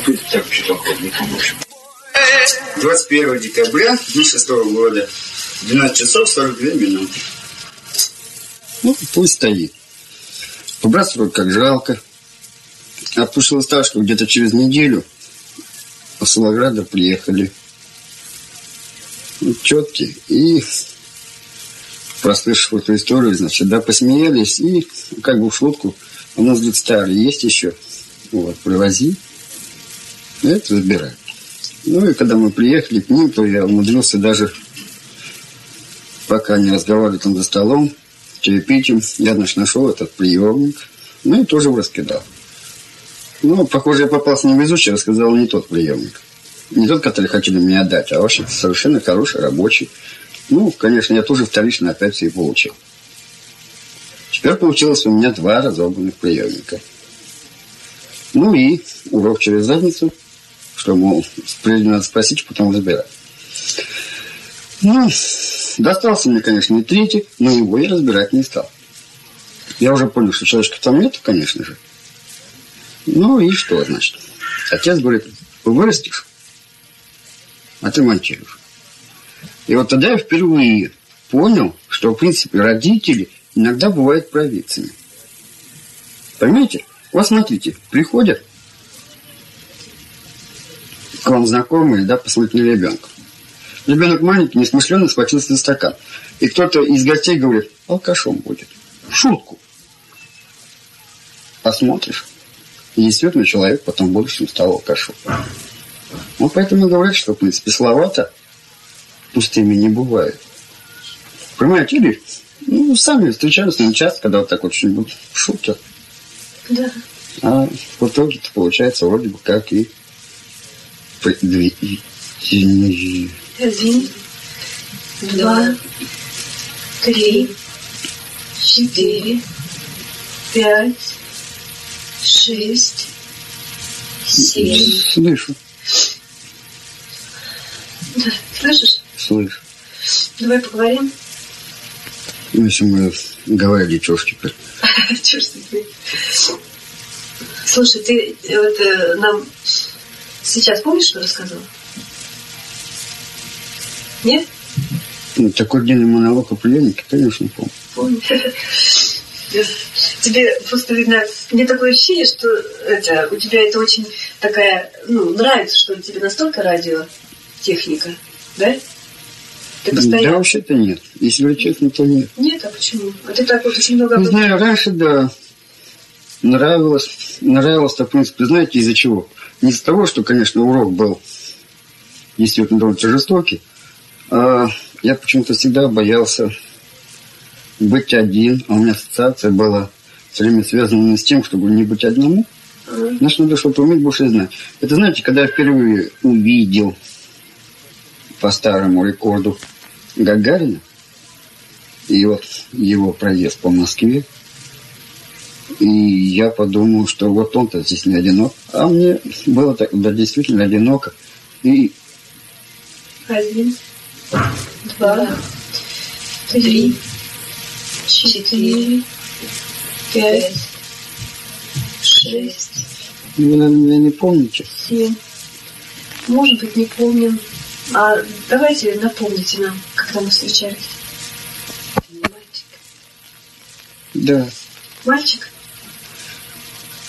купить так не можем. 21 декабря 2006 года, 12 часов 42 минуты. Ну, пусть стоит. Побрасывают как жалко. Отпушила так, что где-то через неделю с Волграда приехали. Ну, четкие. И прослышав эту историю, значит, да, посмеялись и как бы в шутку, у нас, говорит, старый есть еще, вот, привози, это забирай. Ну и когда мы приехали к ним, то я умудрился даже, пока не разговаривали там за столом, чаепитием, я, значит, нашел этот приемник, ну и тоже раскидал. Ну, похоже, я попался на везучий, рассказал не тот приемник. Не тот, который хотели мне отдать, а вообще совершенно хороший, рабочий. Ну, конечно, я тоже вторично опять все получил. Теперь получилось у меня два разобранных приемника. Ну и урок через задницу, что, мол, прежде надо спросить, потом разбирать. Ну, достался мне, конечно, и третий, но его я разбирать не стал. Я уже понял, что человечка там нет, конечно же. Ну и что, значит? Отец говорит, вырастешь, отремонтируешь. И вот тогда я впервые понял, что, в принципе, родители иногда бывают провидцами. Понимаете? Вот смотрите, приходят к вам знакомые, да, посмотреть на ребенка. Ребенок маленький, несмышленный, схватился на стакан. И кто-то из гостей говорит, алкашом будет. шутку. Посмотришь. И действительно человек потом в будущем стал алкашом. Ну, поэтому говорят, что, в принципе, слова-то пустыми не бывают. Понимаете, или ну, сами встречаются на часто, когда вот так вот что-нибудь шутят. Да. А в итоге-то получается вроде бы как и один, два, три, четыре, пять, шесть, семь. Слышу. Да, слышишь? Слышу. Давай поговорим. Ну, если мы говорили, ж теперь? Ж теперь? Слушай, ты вот э, нам сейчас помнишь, что рассказывал? Нет? Ну, такой длинный монолог о приемнике, конечно, помню. Помню. Тебе просто видно, мне такое ощущение, что это, у тебя это очень такая, ну, нравится, что тебе настолько радиотехника, да? Ты постоянно... Да, вообще-то нет. Если честно, то нет. Нет, а почему? А ты так вот очень много... Не знаю, раньше, да, нравилось, нравилось-то, в принципе, знаете, из-за чего? Не из-за того, что, конечно, урок был действительно довольно жестокий, а я почему-то всегда боялся быть один, а у меня ассоциация была все время связана с тем, чтобы не быть одному. Значит, надо что-то уметь больше знать. Это, знаете, когда я впервые увидел по старому рекорду Гагарина, и вот его проезд по Москве, и я подумал, что вот он-то здесь не одинок. А мне было так, да, действительно одиноко. И... Один, два, три, четыре, пять, шесть. Вы, наверное, не помните? Семь. Может быть, не помним. А давайте напомните нам, когда мы встречались. Мальчик. Да. Мальчик?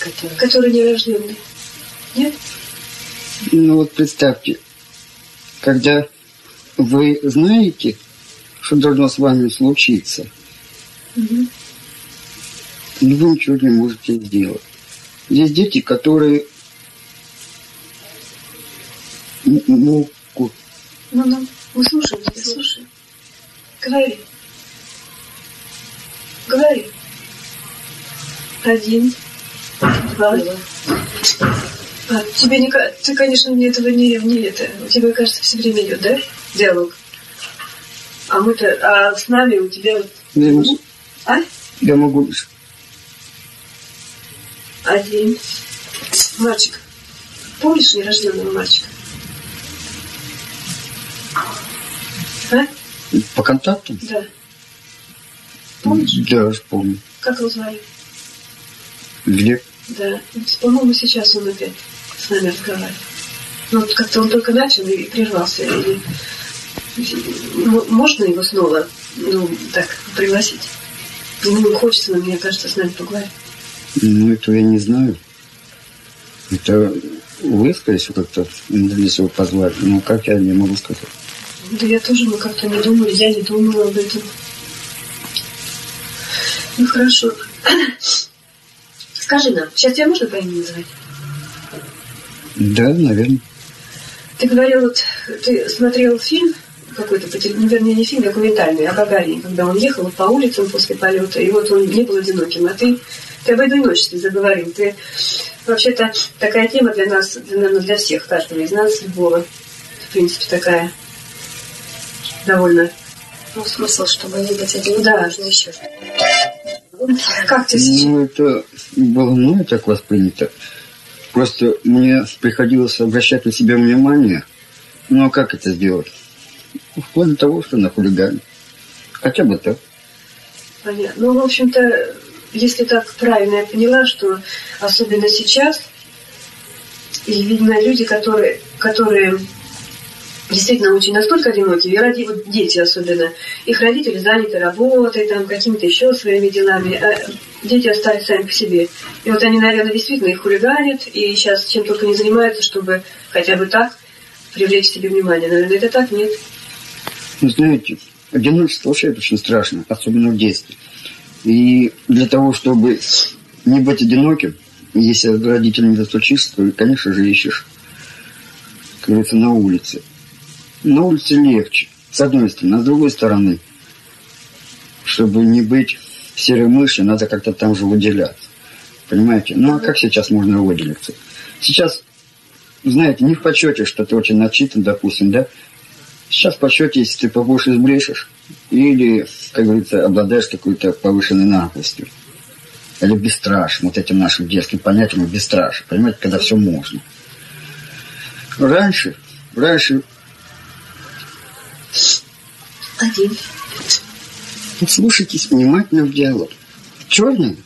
Который, который нерожденный. Нет? Ну вот представьте, когда вы знаете, что должно с вами случиться, угу. но вы ничего не можете сделать. Есть дети, которые могут... Ну, ну, мы слушаем тебя, слушаем. Говори. Говори. Один, А, тебе не... Ты, конечно, мне этого не... не это, у тебя, кажется, все время идет, да? Диалог. А мы-то... А с нами у тебя... Я могу. А? Я могу. Один. Мальчик. Помнишь нерожденного мальчика? А? По контакту? Да. Помнишь? Да, помню. Как его звали? Глеб. Да. По-моему, сейчас он опять. с нами разговаривать. Ну, вот как-то он только начал и прервался. И, можно его снова, ну, так, пригласить? Ему хочется, мне кажется, с нами поговорить. Ну, это я не знаю. Это вы, скорее всего, как-то здесь его позвали. Ну, как я не могу сказать. Да я тоже, мы как-то не думали, я не думала об этом. Ну, хорошо. Скажи нам, сейчас тебя можно по имени называть? Да, наверное. Ты говорил, вот ты смотрел фильм какой-то, ну, вернее, не фильм, документальный, о Гагарине, когда он ехал по улицам после полета, и вот он не был одиноким, а ты, ты об одиночестве заговорил. Ты вообще-то такая тема для нас, наверное, для всех, каждого из нас, любого, в принципе, такая довольно... Ну, смысл, чтобы не быть одиноким, да. нужно еще Как ты сейчас? Ну, это было мной так воспринято. Просто мне приходилось обращать на себя внимание. Ну, а как это сделать? Вплоть до того, что на хулигане. Хотя бы так. Понятно. Ну, в общем-то, если так правильно я поняла, что особенно сейчас, и видно люди, которые, которые действительно очень настолько одинокие, и ради, вот дети особенно, их родители заняты работой, там, какими-то еще своими делами, а дети остались сами по себе. И вот они, наверное, действительно их хулиганят, и сейчас чем только не занимаются, чтобы хотя бы так привлечь себе внимание. Наверное, это так? Нет. Ну, знаете, одиночество вообще очень страшно, особенно в детстве. И для того, чтобы не быть одиноким, если родителям достучишься, то, конечно же, ищешь, как говорится, на улице. На улице легче, с одной стороны. А с другой стороны, чтобы не быть серой мышью, надо как-то там же выделяться. Понимаете? Ну, а как сейчас можно выделиться? Сейчас, знаете, не в почете, что ты очень начитан, допустим, да? Сейчас в почете, если ты побольше сбрешешь, или, как говорится, обладаешь какой-то повышенной наглостью. Или бесстрашным, вот этим нашим детским понятием бесстрашие. Понимаете, когда все можно. Раньше, раньше один. Слушайтесь внимательно в диалог. Черный?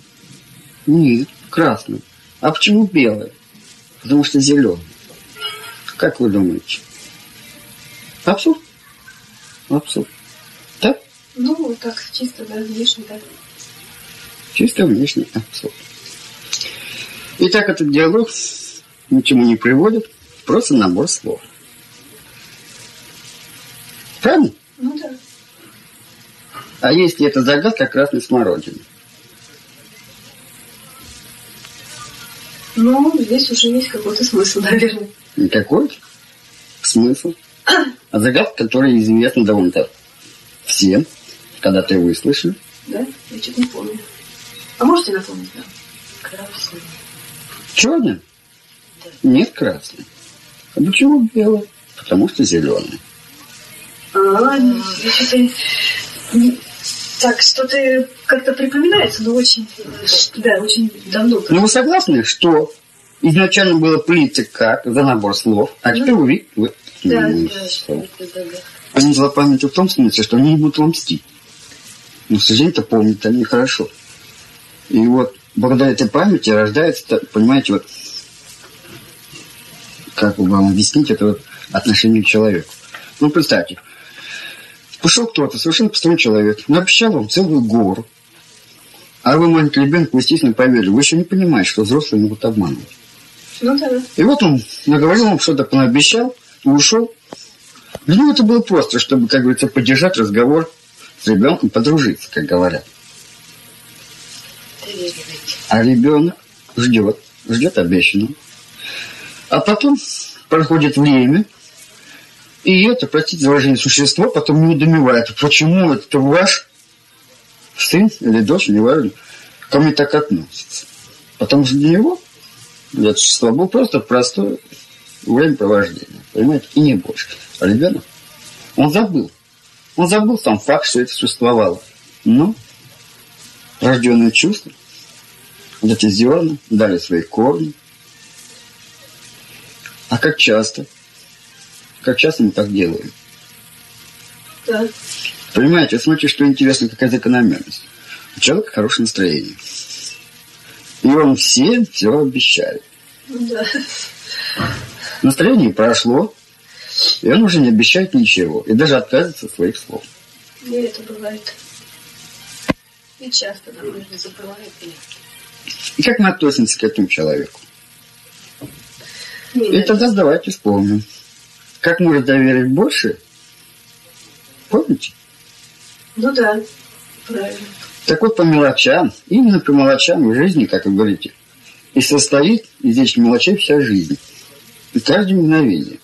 Нет, красный. А почему белый? Потому что зеленый. Как вы думаете? Абсурд? Абсурд. Так? Ну, так, чисто, да, внешне, да. Чисто внешний абсурд. Итак, этот диалог ни к чему не приводит, просто набор слов. Правильно? Ну да. А если это загадка красной смородины? Ну, здесь уже есть какой-то смысл, наверное. Никакой смысл. А загадка, которая известна довольно-то всем, когда ты выслышали. Да? Я что-то не помню. А можете напомнить нам? Красный. Черный? Нет, красный. А почему белый? Потому что зеленый. А, что-то... не- Так, что-то как-то припоминается, но очень... Да, очень давно. Ну, вы согласны, что изначально было принято как за набор слов, а теперь вы видите... вы- Да, Ну, Да, это загадка. Они злопамятны в том смысле, что они не будут вам мстить. Но, к сожалению, это помнят они хорошо. И вот благодаря этой памяти рождается, понимаете, вот как бы вам объяснить это вот отношение к человеку. Ну, представьте, пошел кто-то, совершенно посторонний человек, наобещал вам целую гору, а вы, маленький ребенок, естественно, поверили. Вы еще не понимаете, что взрослые могут обманывать. Ну да. И вот он наговорил вам что-то, пообещал и ушел. Для него это было просто, чтобы, как говорится, поддержать разговор с ребенком, подружиться, как говорят. А ребенок ждет, ждет обещанного. А потом проходит время, и это, простите за выражение, существо потом не недоумевает, почему это ваш сын или дочь, неважно, ко мне так относится. Потому что для него это существо было просто простое времяпровождение, понимаете, и не больше. А ребенок, он забыл. Он забыл сам факт, что это существовало. Но рожденное чувство, вот эти зерна дали свои корни. А как часто? Как часто мы так делаем? Да. Понимаете, смотрите, что интересно, какая закономерность. У человека хорошее настроение. И он всем все обещает. Да. Настроение прошло, и он уже не обещает ничего, и даже отказывается от своих слов. И это бывает. И часто нам нужно забывает. И... И как мы относимся к этому человеку? Не, И тогда давайте вспомним. Как может доверить больше? Помните? Ну да, правильно. Так вот, по мелочам, именно по мелочам в жизни, как вы говорите, и состоит из этих мелочей вся жизнь. И каждое мгновение.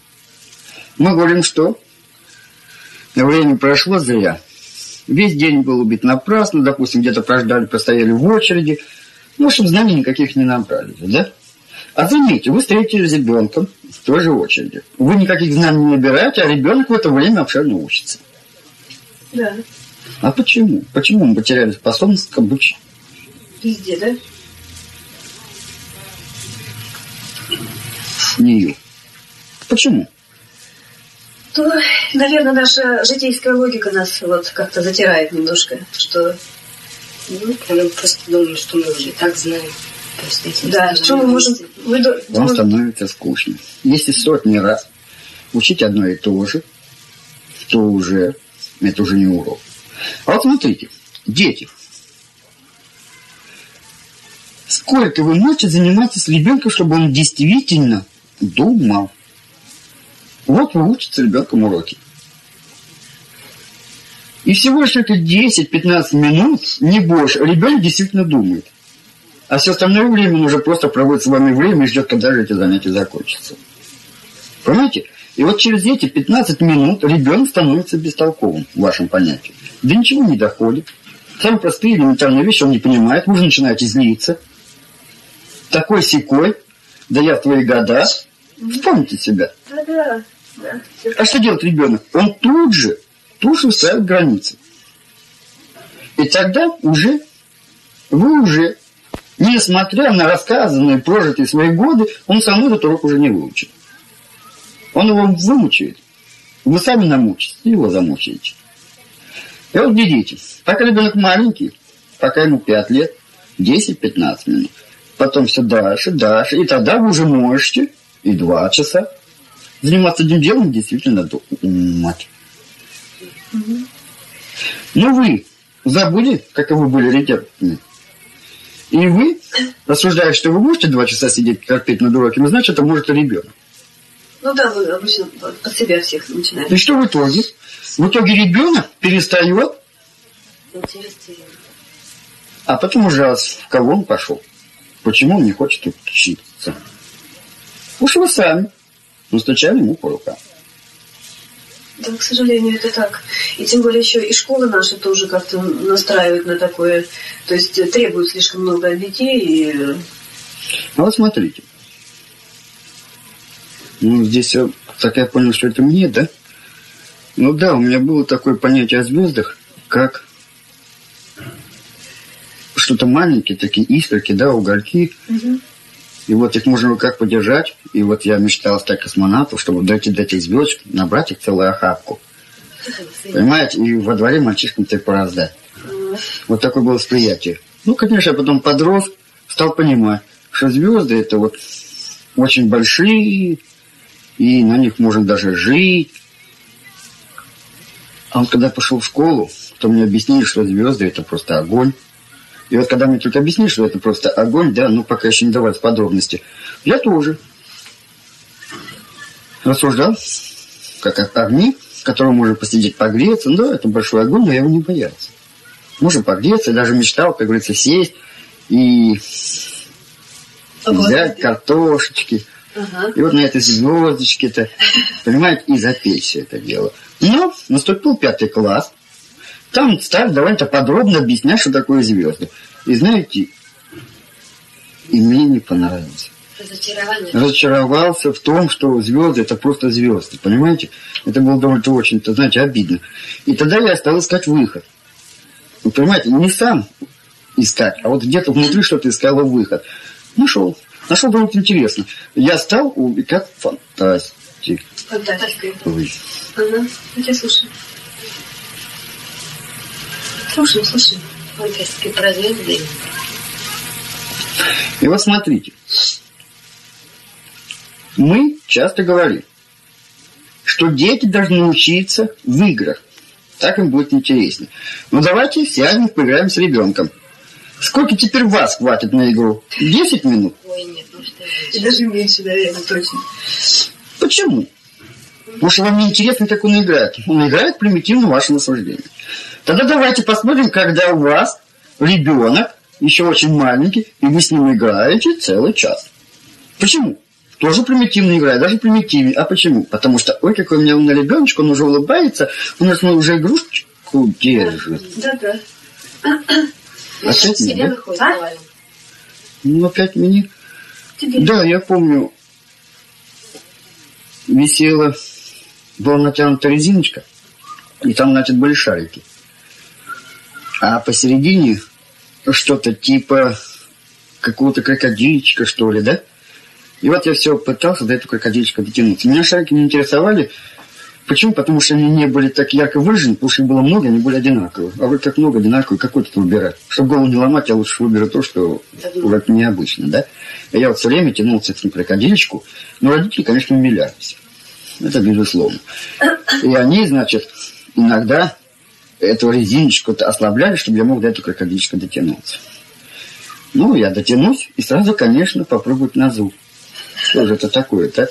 Мы говорим, что время прошло зря. Весь день был убит напрасно, допустим, где-то прождали, простояли в очереди. Ну, общем, знаний никаких не набрали, да? А заметьте, вы встретились с ребенком в той же очереди. Вы никаких знаний не набираете, а ребенок в это время обширно учится. Да, А почему? Почему мы потеряли способность к обучению? везде, да? нее. Почему? То, наверное, наша житейская логика нас вот как-то затирает немножко, что Ну, мы просто думаем, что мы уже так знаем. Да, что мы можем... До- Вам становится скучно. Если сотни раз учить одно и то же, то уже это уже не урок. А вот смотрите, дети. Сколько вы можете заниматься с ребенком, чтобы он действительно думал? Вот вы учите ребенком уроки. И всего лишь это 10-15 минут, не больше, ребенок действительно думает. А все остальное время уже просто проводит с вами время и ждет, когда же эти занятия закончатся. Понимаете? И вот через эти 15 минут ребенок становится бестолковым в вашем понятии. До ничего не доходит. Самые простые элементарные вещи он не понимает. Вы же начинаете злиться. Такой секой, да я в твои года. Вспомните себя. Да, да, да. А что делает ребенок? Он тут же, тут же ставит границы. И тогда уже, вы уже, несмотря на рассказанные, прожитые свои годы, он сам этот урок уже не выучит. Он его вымучает. Вы сами намучите, его замучаете. И вот глядите, пока ребенок маленький, пока ему 5 лет, 10-15 минут. Потом все дальше, дальше. И тогда вы уже можете и 2 часа заниматься этим делом действительно думать. Но вы забыли, каковы были ребятами. И вы, рассуждая, что вы можете два часа сидеть терпеть над уроками, значит, это может и ребенок. Ну да, обычно под себя всех начинаем. И что в итоге? В итоге ребенок перестает, а потом уже в кого он пошел. Почему он не хочет учиться? Уж вы сами настучали ему по рукам. Да, к сожалению, это так. И тем более еще и школы наши тоже как-то настраивают на такое. То есть э, требуют слишком много от детей. И... А вот смотрите. Ну, здесь, так я понял, что это мне, да? Ну да, у меня было такое понятие о звездах, как что-то маленькие, такие искорки, да, угольки. И вот их можно как подержать. И вот я мечтал стать космонавтом, чтобы дойти до этих звезд, набрать их целую охапку. Понимаете? И во дворе мальчишкам так пораздать. Вот такое было восприятие. Ну, конечно, я потом подрос, стал понимать, что звезды это вот очень большие, и на них можно даже жить. А вот когда пошел в школу, то мне объяснили, что звезды это просто огонь. И вот когда мне тут объяснили, что это просто огонь, да, ну пока еще не давать подробности, я тоже рассуждал, как о- огни, в котором можно посидеть погреться. Ну да, это большой огонь, но я его не боялся. Можно погреться, даже мечтал, как говорится, сесть и взять картошечки. Ага. И вот на этой звездочке-то, понимаете, и запечь все это дело. Но наступил пятый класс. Там стали довольно-то подробно объяснять, что такое звезды. И знаете, и мне не понравилось. Разочарование. Разочаровался в том, что звезды это просто звезды, понимаете? Это было довольно-то очень-то, знаете, обидно. И тогда я стал искать выход. Вы понимаете, не сам искать, а вот где-то внутри что-то искала выход. Нашел. Нашел довольно интересно. Я стал увлекать фантастикой. Фантастика. Ага. Я тебя слушаю. Слушаем, слушаем. Фантастика про звезды. И вот смотрите. Мы часто говорим, что дети должны учиться в играх. Так им будет интереснее. Но давайте сядем, поиграем с ребенком. Сколько теперь вас хватит на игру? Десять минут? Ой, нет, ну что я. И даже меньше, наверное, точно. Почему? Потому что вам не интересно, как он играет. Он играет примитивно ваше наслаждение. Тогда давайте посмотрим, когда у вас ребенок еще очень маленький, и вы с ним играете целый час. Почему? Тоже примитивно играет, даже примитивнее. А почему? Потому что, ой, какой у меня умный ребеночек, он уже улыбается, у нас ну, уже игрушечку держит. Да-да. Опять себе да? А? Ну, опять мне. Тебе. Да, я помню, висела, была натянута резиночка, и там, значит, были шарики. А посередине что-то типа какого-то крокодильчика, что ли, да? И вот я все пытался до этого крокодильчика дотянуться. Меня шарики не интересовали. Почему? Потому что они не были так ярко выражены, потому что их было много, они были одинаковые. А вот как много одинаковых, какой тут выбирать? Чтобы голову не ломать, я лучше выберу то, что вот необычно, да? И я вот все время тянулся к этому крокодильчику, но родители, конечно, умилялись. Это безусловно. И они, значит, иногда эту резиночку ослабляли, чтобы я мог до этого крокодильчика дотянуться. Ну, я дотянусь и сразу, конечно, попробовать на зуб. Что же это такое-то?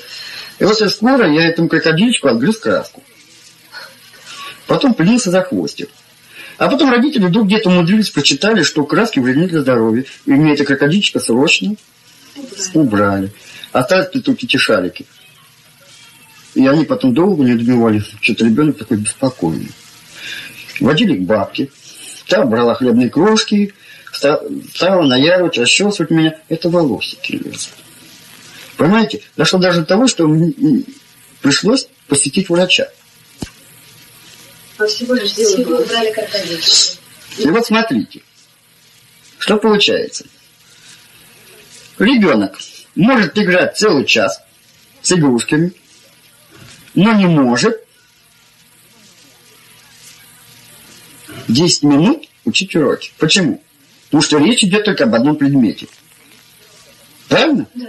И вот и скоро я этому крокодильчику отгрыз краску. Потом принялся за хвостик. А потом родители вдруг где-то умудрились, прочитали, что краски вредны для здоровья. И мне это крокодильчика срочно убрали. Остались только эти шарики. И они потом долго не добивали. Что-то ребенок такой беспокойный. Водили к бабке. Та брала хлебные крошки, ста- стала наяривать, расчесывать меня. Это волосики. Понимаете? Дошло даже до того, что пришлось посетить врача. А всего лишь дело убрали. И вот смотрите, что получается. Ребенок может играть целый час с игрушками, но не может 10 минут учить уроки. Почему? Потому что речь идет только об одном предмете. Правильно? Да.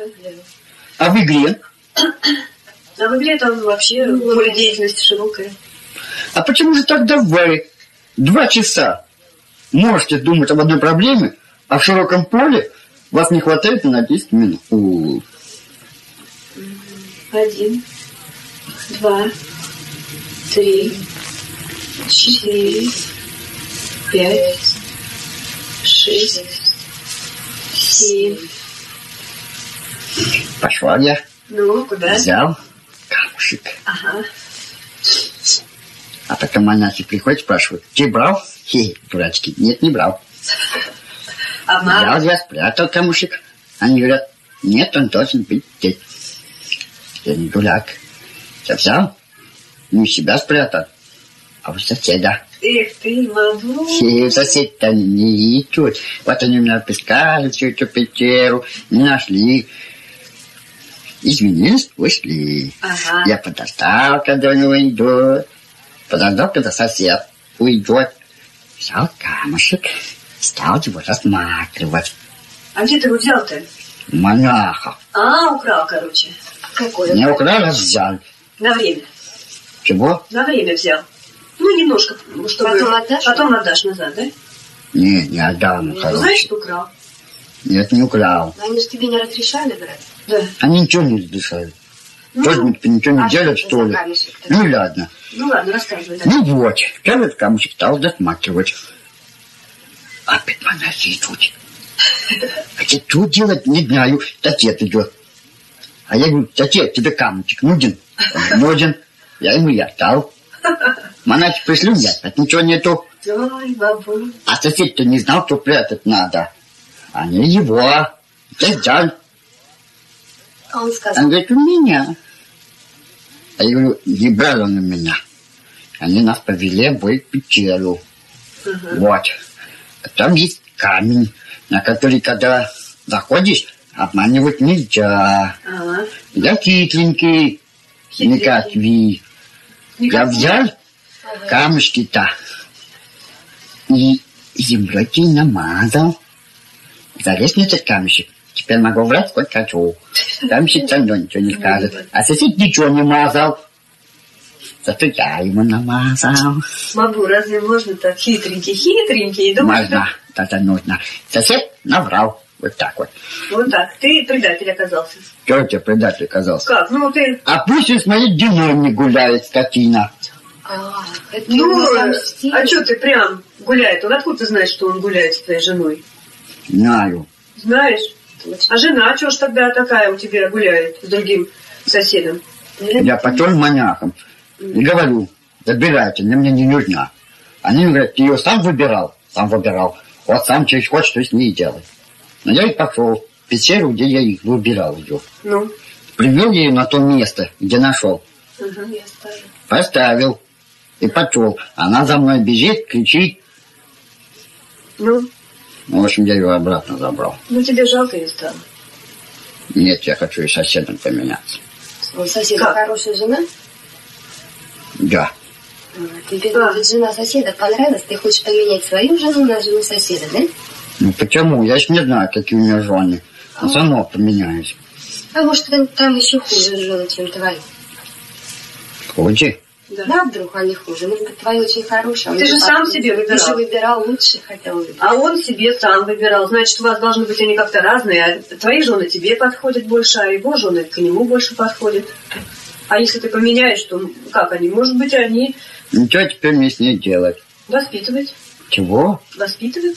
А в игре? А в игре там вообще поле деятельности широкое. А почему же тогда вы два часа можете думать об одной проблеме, а в широком поле вас не хватает на 10 минут? У, Один, два, три, четыре, пять, шесть, семь. Пошла я, Ну, куда? взял камушек. Ага. А потом монахи приходят, спрашивают, ты брал? Хе, дурачки, нет, не брал. А мама? Взял я, спрятал камушек. Они говорят, нет, он должен быть здесь. Я не дурак. Я взял, не у себя спрятал, а у соседа. Эх ты. И сосед-то не ищут. Вот они меня отыскали всю эту пещеру, не нашли. Извинились, ушли. Ага. Я подождал, когда они уйдут. Подождал, когда сосед уйдет. Взял камушек, стал его рассматривать. А где ты его взял-то? Монаха. А, украл, короче. Какой? Не украл, а взял. На время. Чего? На время взял. Ну, немножко, чтобы... Потом отдашь? Потом отдашь назад, да? Не, не отдал, ну, Ну, значит, украл. Нет, не украл. Но они же тебе не разрешали брать. Да. Они ничего не разрешают. Ну, Тоже ничего не а делают, что ли? Ну, ладно. ну ладно, рассказывай, да. Ну вот, первый камушек стал досматривать. Опять монахи идут. Хотя что делать, не знаю. Сосед идет. А я говорю, сосед, тебе камушек нужен? Нужен. Я ему и отдал. Монахи меня опять ничего нету. А сосед-то не знал, что прятать надо. Они его. Я взял. А он Он сказал, говорит, у меня. А я говорю, не брал он у меня. Они нас повели в бой в пещеру. Вот. А Там есть камень, на который, когда заходишь, обманывать нельзя. Ага. Я хитленький, не как ви. Я взял камушки-то и землей намазал. Этот камешек Теперь могу врать сколько хочу. Все равно ничего не скажет. А сосед ничего не мазал. Зато я ему намазал. Маму, разве можно так хитренький, хитренький? Думаешь, Можно, это нужно. Сосед наврал. Вот так вот. Вот так. Ты предатель оказался. Что тебе предатель оказался? Как? Ну, ты... А пусть он с моей женой не гуляет, скотина. А, это Ну, а что ты прям гуляет? Он откуда ты знаешь, что он гуляет с твоей женой? Знаю. Знаешь? А жена, чего ж тогда такая у тебя гуляет с другим соседом? Я пошел маньяком. И говорю, забирайте, она мне не нужна. Они мне говорят, ты ее сам выбирал? Сам выбирал. Вот сам что хочешь, то с ней делай. Но я и пошел в пещеру, где я их выбирал ее. Ну, Привел ее на то место, где нашел. ага. Я ставлю. Поставил. И пошел. Она за мной бежит, кричит. ну, Ну, в общем, я ее обратно забрал. ну тебе жалко ее стало. Нет, я хочу и соседом поменяться. У соседа Как? хорошая жена? Да. А, Тебе говорит, жена соседа понравилась, ты хочешь поменять свою жену на жену соседа, да? Ну почему? Я ж не знаю, какие у меня жены. А сама поменяюсь. А может, там, там еще хуже жены, чем твои? Ходи. Да. Да, вдруг они хуже. Может быть, твои очень хорошие. а Ты же не сам себе Ты выбирал. же выбирал лучше, хотел выбрать. А он себе сам выбирал. Значит, у вас должны быть они как-то разные. А твои жены тебе подходят больше, а его жены к нему больше подходят. А если ты поменяешь, то как они? Может быть, они Ну что теперь мне с ней делать? воспитывать. Чего? Воспитывать?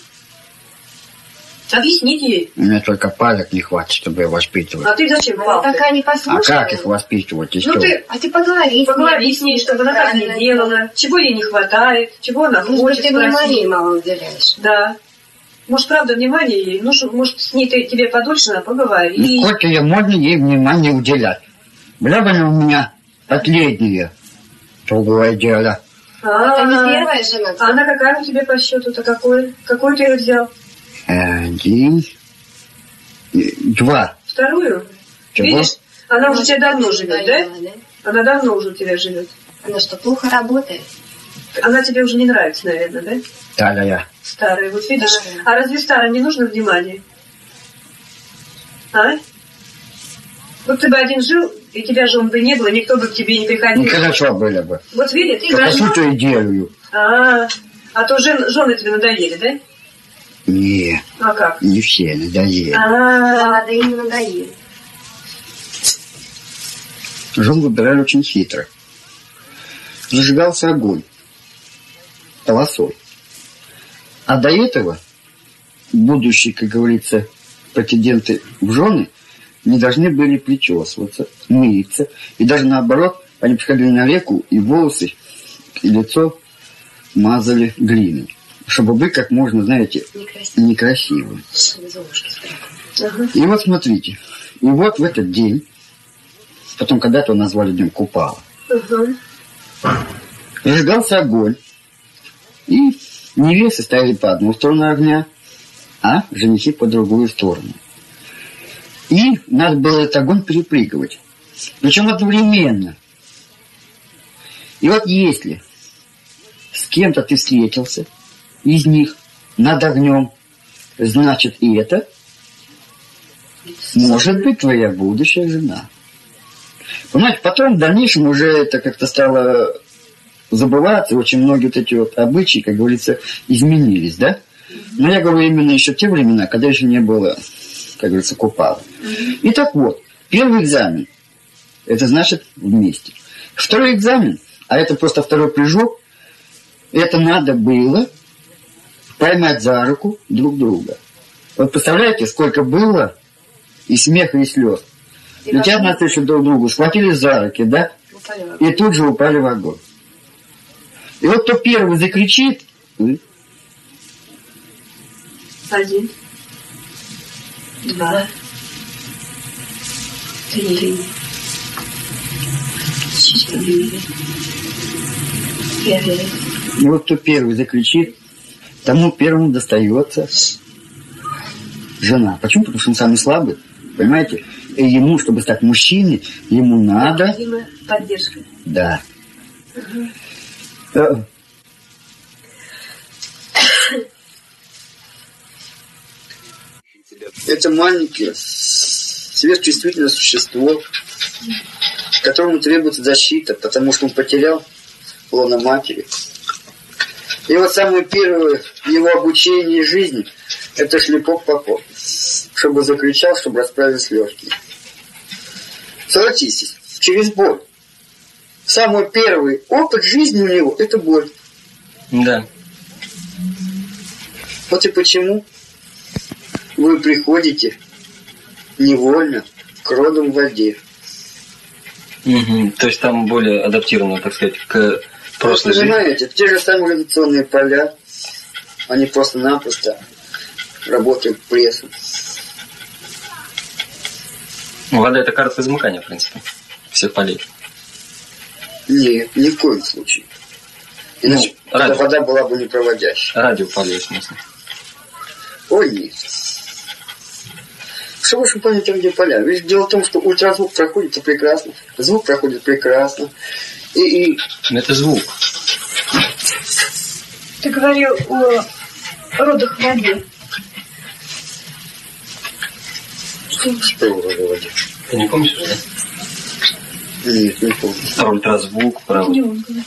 Объяснить ей. У меня только палок не хватит, чтобы ее воспитывать. А ты зачем Она палкой? такая А непослушная. как их воспитывать? И Ну что? ты А ты поговори. поговори с ней, чтобы она так не делала. Чего ей не хватает, чего она Может быть, хочет ты внимания спросить. мало уделяешь. Да. Может, правда, внимание ей? Ну, что, может, с ней ты, тебе подольше надо поговори. Ну, сколько я можно ей внимания уделять? Бля, она у меня последняя. Другое дело. А, Это не первая жена. А она какая у тебя по счету-то? Какой? Какой ты ее взял? Один. э, Два. Вторую? Чего? Видишь, она уже тебя давно живет, да? надоела, Она давно уже у тебя живет. Она что, плохо работает? Она тебе уже не нравится, наверное, да? Старая. Старая, вот видишь. Старая. А разве старая не нужно внимание? А? Вот ты бы один жил, и тебя же он бы не было, никто бы к тебе не приходил. Ну, хорошо было бы. Вот видишь, ты Только хорошо. что и делаю. А, а то жен, жены тебе надоели, да? Не, А как? не все надоели. А, Да, им не надоело. Жен выбирали очень хитро. Зажигался огонь полосой. А до этого будущие, как говорится, претенденты в жены не должны были причесываться, мыться. И даже наоборот, они приходили на реку и волосы, и лицо мазали глиной. Чтобы быть как можно, знаете, Некрасиво. некрасивым. Ага. И вот смотрите. И вот в этот день, потом когда-то его назвали Днем Купала, Ага. зажигался огонь. И невесты стояли по одну сторону огня, а женихи по другую сторону. И надо было этот огонь перепрыгивать. Причем одновременно. И вот если с кем-то ты встретился из них над огнем, значит и это может быть твоя будущая жена. Понимаете, потом в дальнейшем уже это как-то стало забываться, очень многие вот эти вот обычаи, как говорится, изменились, да? Но я говорю именно еще те времена, когда еще не было, как говорится, купала. И так вот, первый экзамен, это значит вместе. Второй экзамен, а это просто второй прыжок, это надо было поймать за руку друг друга. Вот представляете, сколько было и смеха, и слез. Летят навстречу друг другу, схватили за руки, да? И тут же упали в огонь. И вот кто первый закричит, Один. Два. Три. Четыре. Пять. И вот кто первый закричит, тому первому достается жена. Почему? Потому что он самый слабый. Понимаете? И ему, чтобы стать мужчиной, ему надо... Необходима поддержка. Да. Э, это маленькое, сверхчувствительное существо, которому требуется защита, потому что он потерял лона матери. И вот самое первое его обучение жизни – это шлепок по попе, чтобы закричал, чтобы расправились легкие. Согласитесь, через боль. Самый первый опыт жизни у него – это боль. Да. Вот и почему вы приходите невольно к родам в воде. Мгм. То есть там более адаптировано, так сказать, к Просто знаете, те же самые гравитационные поля, они просто-напросто работают прессом. Вода это карта замыкания, в принципе, всех полей. Нет, ни в коем случае. Иначе Ну, радио. вода была бы непроводящей. Радио полей, в смысле. Ой, нет. Что вы поняли, где поля? Ведь дело в том, что ультразвук проходит прекрасно, звук проходит прекрасно. И, и Это звук. Ты говорил о родах в воде. что вы говорите? Ты не помнишь, да? Нет, не помню. Про ультразвук, про... Не он говорит.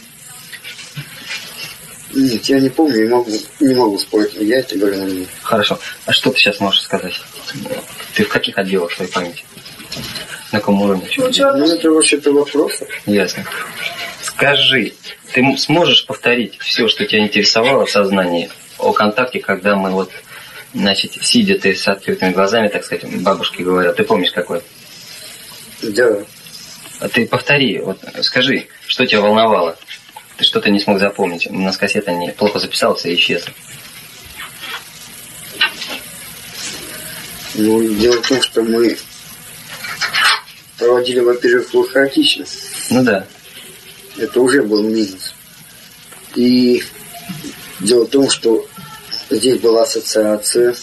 Нет, я не помню, не могу, не могу спорить. Я это говорю на меня. Хорошо. А что ты сейчас можешь сказать? Ты в каких отделах своей памяти? Каком уровне? Ну, Ну, это вообще-то вопрос. Ясно. Скажи, ты сможешь повторить все, что тебя интересовало в сознании о контакте, когда мы вот, значит, сидя ты с открытыми глазами, так сказать, бабушки говорят, ты помнишь какой? Да. А ты повтори, вот скажи, что тебя волновало? Ты что-то не смог запомнить. У нас кассета не плохо записался и исчезла. Ну, дело в том, что мы проводили, во-первых, хаотично. Ну да. Это уже был минус. И дело в том, что здесь была ассоциация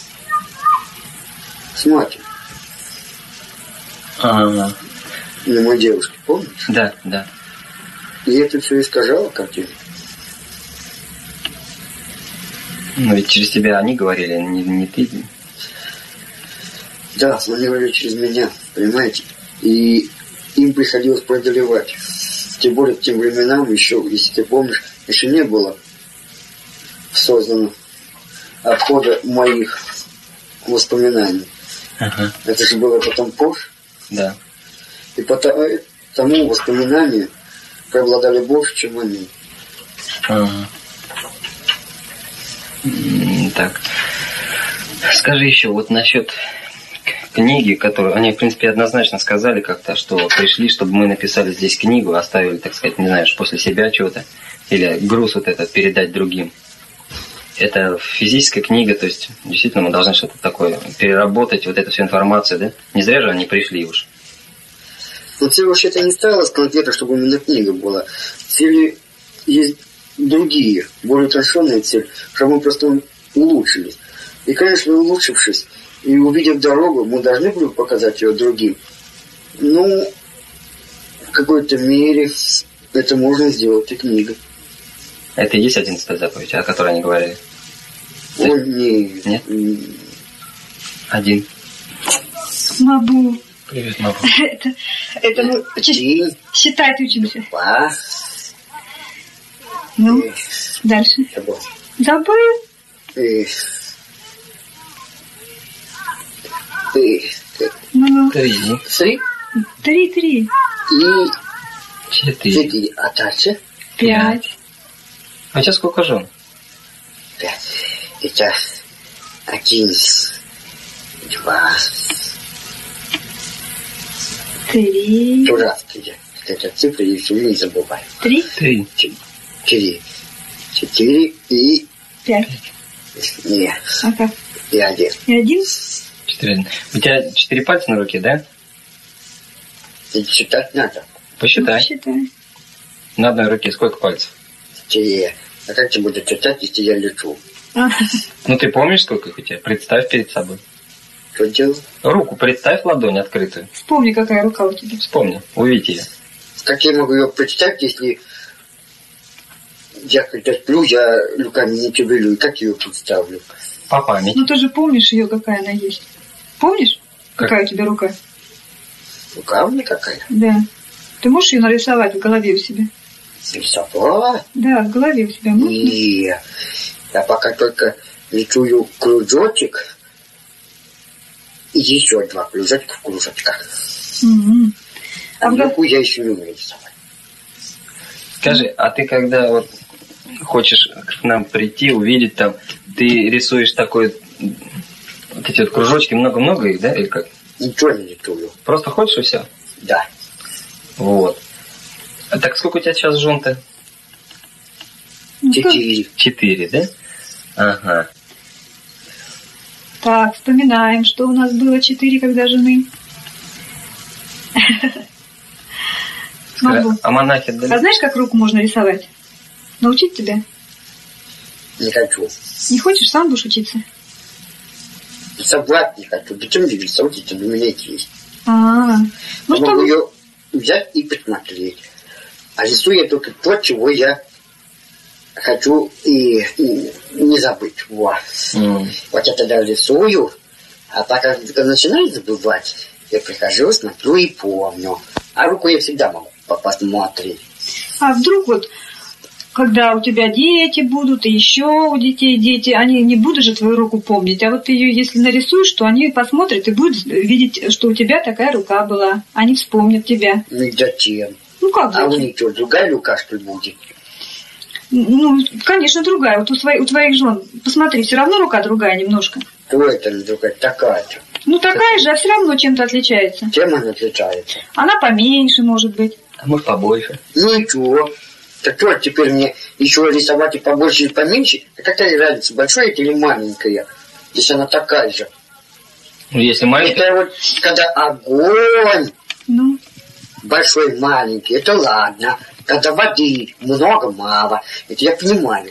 с матерью. А, На моей девушке, помните? да, да. И это все искажало картину. Ну ведь через тебя они говорили, не, не ты. Да, они говорили через меня, понимаете? И им приходилось преодолевать. Тем более к тем временам еще, если ты помнишь, еще не было создано отхода моих воспоминаний. Ага, Это же было потом позже. да. И потому, тому воспоминания преобладали больше, чем они. Ага. Так. Скажи еще, вот насчет книги, которую они, в принципе, однозначно сказали как-то, что пришли, чтобы мы написали здесь книгу, оставили, так сказать, не знаешь, после себя что-то, или груз вот этот передать другим. Это физическая книга, то есть действительно мы должны что-то такое переработать, вот эту всю информацию, да? Не зря же они пришли уж. Но цель вообще-то не ставилась конкретно, чтобы именно книга была. Цели есть другие, более утонченные цели, чтобы мы просто улучшились. И, конечно, улучшившись и увидев дорогу, мы должны были показать ее другим. Ну, в какой-то мере это можно сделать и книга. Это и есть одиннадцатая заповедь, о которой они говорили. Ой, нет. Нет? М, Один. Мабу. Привет, мама. Это, это мы чис- И считать учимся. два. Ну, и дальше. забыл. Забыл. И, Три. три Три, три. и Четыре. четыре. А дальше Пять. А тебя сколько жен? пять. Это один, два. Три. Дурацкие. Это цифры, все не забываю. Три. Три. Четыре. Четыре и... Пять. Нет, А как? и один. И один? Четыре. У тебя четыре пальца на руке, да? Считать надо. Посчитай. Считай. На одной руке сколько пальцев? Четыре. А как ты будешь читать, если я лечу? Ну ты помнишь, сколько их у тебя? Представь перед собой. Что делать? Руку представь ладонь открытую. вспомни, какая рука у тебя. Вспомни, увидь ее. Как я могу ее прочитать, если я когда сплю, я руками не шевелю? И Как ее представлю? По памяти. Ну, ты же помнишь ее, какая она есть. Помнишь, Как? какая у тебя рука? Рука у меня какая? Да. Ты можешь ее нарисовать в голове у себя? Рисовала. Да, в голове у тебя можно? И я пока только рисую кружочек. И еще два кружочка в кружочках. Мгм. А в руку я еще не умею рисовать. Скажи, а ты когда вот хочешь к нам прийти, увидеть там, ты рисуешь такой, вот эти вот кружочки, много-много их, да, или как? Ничего не рисую. Просто хочешь и все? Да. Вот. А так сколько у тебя сейчас жен-то? Ну, Четыре. Четыре, да? Ага. Так, вспоминаем, что у нас было четыре, когда жены. Могу. А монахи, А да? знаешь, как руку можно рисовать? Научить тебя? Не хочу. Не хочешь, сам будешь учиться? Рисовать не хочу. Зачем мне рисовать, если у меня есть? А, ну я могу что, ее взять и посмотреть. А рисую я только то, чего я хочу и, и не забыть. Вот. М. Вот я тогда рисую, а пока когда начинаю забывать, я прихожу, смотрю и помню. А руку я всегда могу по- посмотреть. а вдруг вот, когда у тебя дети будут, и еще у детей дети, они не будут же твою руку помнить, а вот ты ее, если нарисуешь, то они посмотрят и будут видеть, что у тебя такая рука была. Они вспомнят тебя. Ну и зачем? Ну как А у зачем? них что, другая рука, что ли, будет? Ну, конечно, другая. Вот у, своих, у твоих жен, посмотри, все равно рука другая немножко. Кто это другая? Такая-то. Ну, такая же, а все равно чем-то отличается. Чем она отличается? Она поменьше, может быть. А может побольше? Ну и чего? Так что, теперь мне еще рисовать и побольше, и поменьше? А какая разница, большая это или маленькая? Если она такая же. Ну, если маленький, Это вот, когда огонь Ну, большой, маленький, это ладно. Когда воды много-мало, это я понимаю.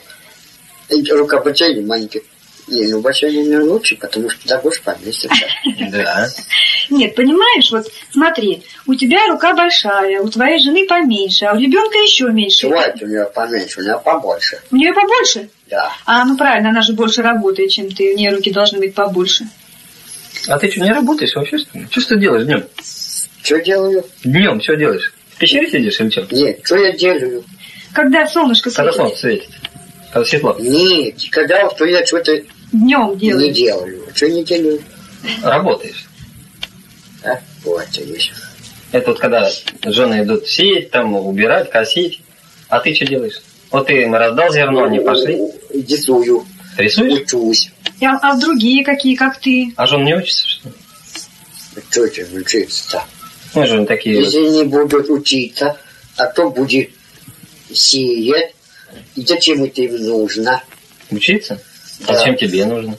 Рука большая или маленькая? Не, ну большая не лучше, потому что тогда больше поместится. да. нет, понимаешь, вот смотри, у тебя рука большая, у твоей жены поменьше, а у ребенка еще меньше. Чего это у нее поменьше, у нее побольше. У нее побольше? Да. А, ну правильно, она же больше работает, чем ты, у нее руки должны быть побольше. А ты что, не работаешь вообще, что ли? Что ж ты делаешь днем? Что делаю? Днем что делаешь? В пещере сидишь или что? Нет, что я делаю? Когда солнышко Когда светит, солнце светит. Когда светло. Нет, когда что я что-то днем не делаешь. делаю. Что не делаю? Работаешь. А? Вот, есть. Это вот когда жены идут сеять, там убирать, косить. А ты что делаешь? Вот ты им раздал зерно, они пошли. Рисую, Рисуешь? учусь. А, а другие какие, как ты? А жен не учатся, что ли? Что это учиться-то? Ну, жены такие. Если не будут учиться, а кто будет сеять? И зачем это им нужно? Учиться? Да. зачем тебе нужно?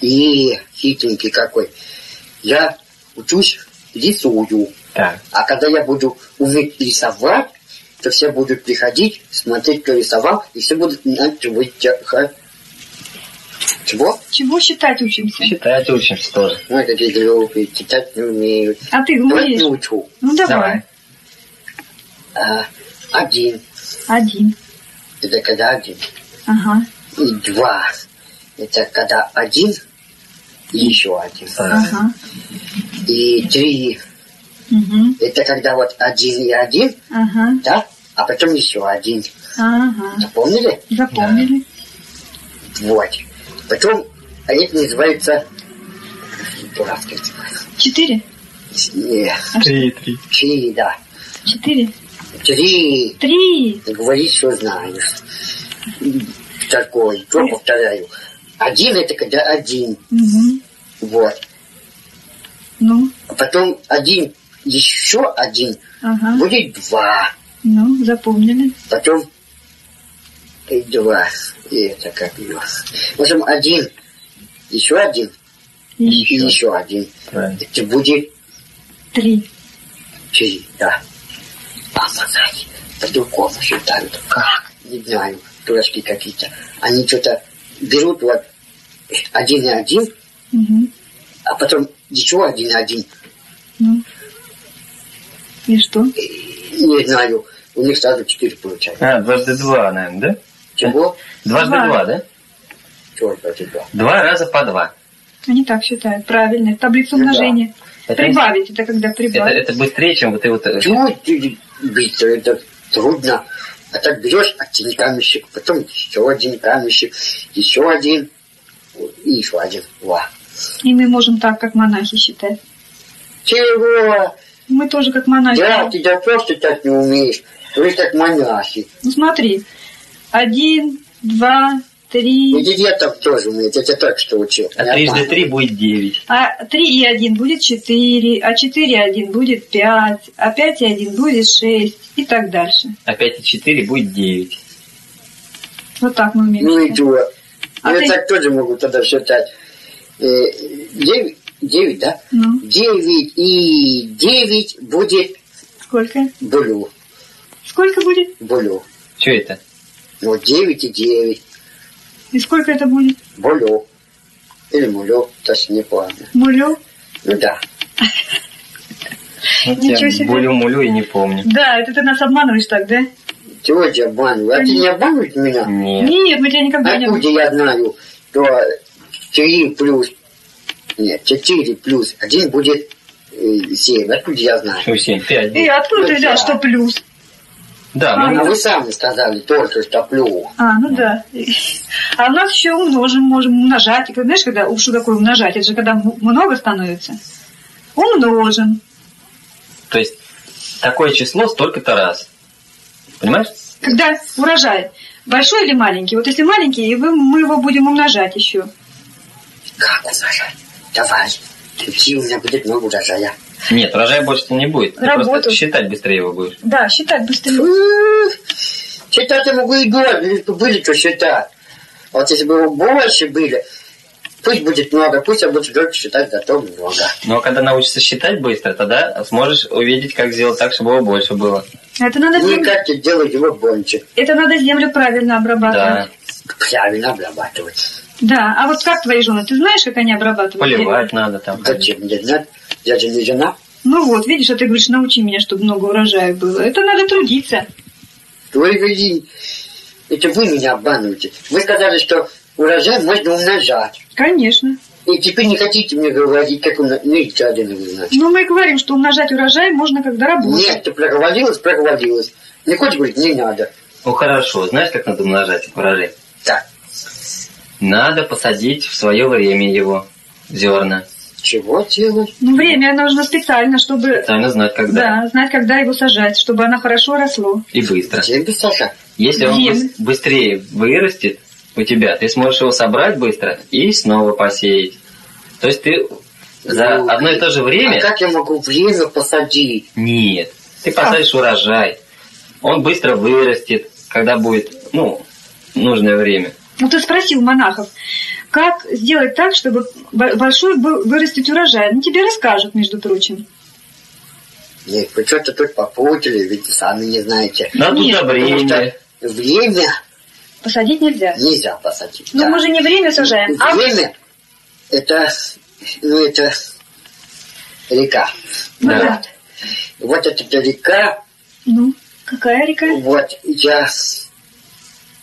И хитренький какой. Я учусь, рисую. Так. А когда я буду уметь рисовать, то все будут приходить, смотреть, кто рисовал, и все будут знать, вытягать. Чего? Чего считать учимся? Считать учимся тоже. Ну, такие глупые, читать не умеют. А ты Давай умеешь? научу. Ну давай. Давай. А, один. Один. Это когда один. Ага. И два. Это когда один и еще один. Ага. И три. Угу. Это когда вот один и один, Ага. да? А потом еще один. Ага. Запомнили? Запомнили. Вот. Потом, это называется... Дурацкое называется. Четыре? Не, Три, три. три, да. Четыре? Три. Три. Говори, что знаешь. Такой, то повторяю. Один это когда один. Угу. Вот. Ну, А потом один, еще один, ага. будет два. Ну, запомнили. Потом и два. И это как его. В общем, один, еще один, и Еще. еще один. Правильно. Это будет Три. три, да. А монахи по-другому считают. Как? Не знаю, дурачки какие-то. Они что-то берут вот один и один, Угу. а потом еще один и один. Ну. И что? И Не знаю, у них сразу четыре получается. А, дважды два, наверное, да? Чего? Дважды Два. два, да? Чего это два? Два раза по два. Они так считают. Правильно. Таблицу Ну да. Это- Прибавить, это когда Это, прибавить. это быстрее, чем вот ты вот... э, Чего ты быстро? Это трудно. А так берешь один камешек, потом еще один камешек, еще один и еще один. Во. И мы можем так, как монахи считать. Чего? Мы тоже как монахи. Да, ты да просто так не умеешь. Вы как монахи. Ну смотри. Один, два, три. Там тоже умею. Я тебя только что учил. А трижды три будет девять. А три и один будет четыре, а четыре и один будет пять, а пять и один будет шесть и так дальше. А пять и четыре будет девять. Вот так мы умеем. Ну и дура. А я ты- так тоже могу тогда считать. Э, Девять, девять, да? Ну, Девять и девять будет сколько? булю. Сколько будет? Булю. Что это? Ну, девять и девять. И сколько это будет? Булю. Или мулю, точно не помню. Мулю? Ну да. Вот Ничего себе. Булю-мулю и не помню. Да, это ты нас обманываешь так, да? Чего я обманываю? А ты не обманываешь меня? Нет. Нет, мы тебя никогда не Откуда я знаю, что три плюс... Нет, четыре плюс один будет э, семь. Откуда я знаю? Что, семь, пять. И откуда ты Ну, взял, что плюс? Да, А, А вы сами сказали только что плюс. А, ну да. А у нас еще умножим, можем умножать. И, Знаешь, когда, что такое умножать? Это же когда много становится. Умножим. то есть такое число столько-то раз. Понимаешь? Когда урожай большой или маленький? Вот если маленький, и мы его будем умножать еще. Как урожай? Давай. Учи, у меня будет много урожая. Нет, урожая больше не будет. Ты Работу. просто считать быстрее его будешь. Да, считать быстрее. Считать я могу и бы были что считать. А Вот если бы его больше были, пусть будет много, пусть я буду только считать, зато много. Но когда научишься считать быстро, тогда сможешь увидеть, как сделать так, чтобы его больше было. Это надо, Ну и землю, как ты делать его больше? это надо землю правильно Да. обрабатывать. Правильно обрабатывать. Да. А вот как твои жены? Ты знаешь, как они обрабатывают? Поливать надо там. Зачем мне знать? Я же не жена. Ну вот, видишь, а ты говоришь, научи меня, чтобы много урожая было. Это надо трудиться. Ой, вы- это вы меня обманываете. Вы сказали, что урожай можно умножать. Конечно. И теперь не хотите мне говорить, как умножать. Ну, вы знаете. Но мы говорим, что умножать урожай можно, когда работать. Нет, ты проговорилась, проговорилась. Не хочешь говорить, не надо. Ну хорошо, знаешь, как надо умножать урожай? Так, Надо посадить в свое время его, зерна. Чего делать? Ну, время нужно специально, чтобы... Специально знать, когда. Да, знать, когда его сажать, чтобы оно хорошо росло. И быстро. Где сажать? Если он быстрее вырастет у тебя, ты сможешь его собрать быстро и снова посеять. То есть ты за Ну, одно и то же время... А как я могу время посадить? Нет. Ты посадишь урожай. Он быстро вырастет, когда будет, ну, нужное время. Ну, ты спросил монахов, как сделать так, чтобы бо- большой был, вырастить урожай. Ну, тебе расскажут, между прочим. Нет, вы что-то тут попутали, ведь сами не знаете. Надо Нет, удобрение. Время Посадить нельзя. нельзя посадить. Ну, да. мы же не время сажаем, а... Время это, ну, это река. Ну, Да. да. Вот эта река, Ну, какая река? вот я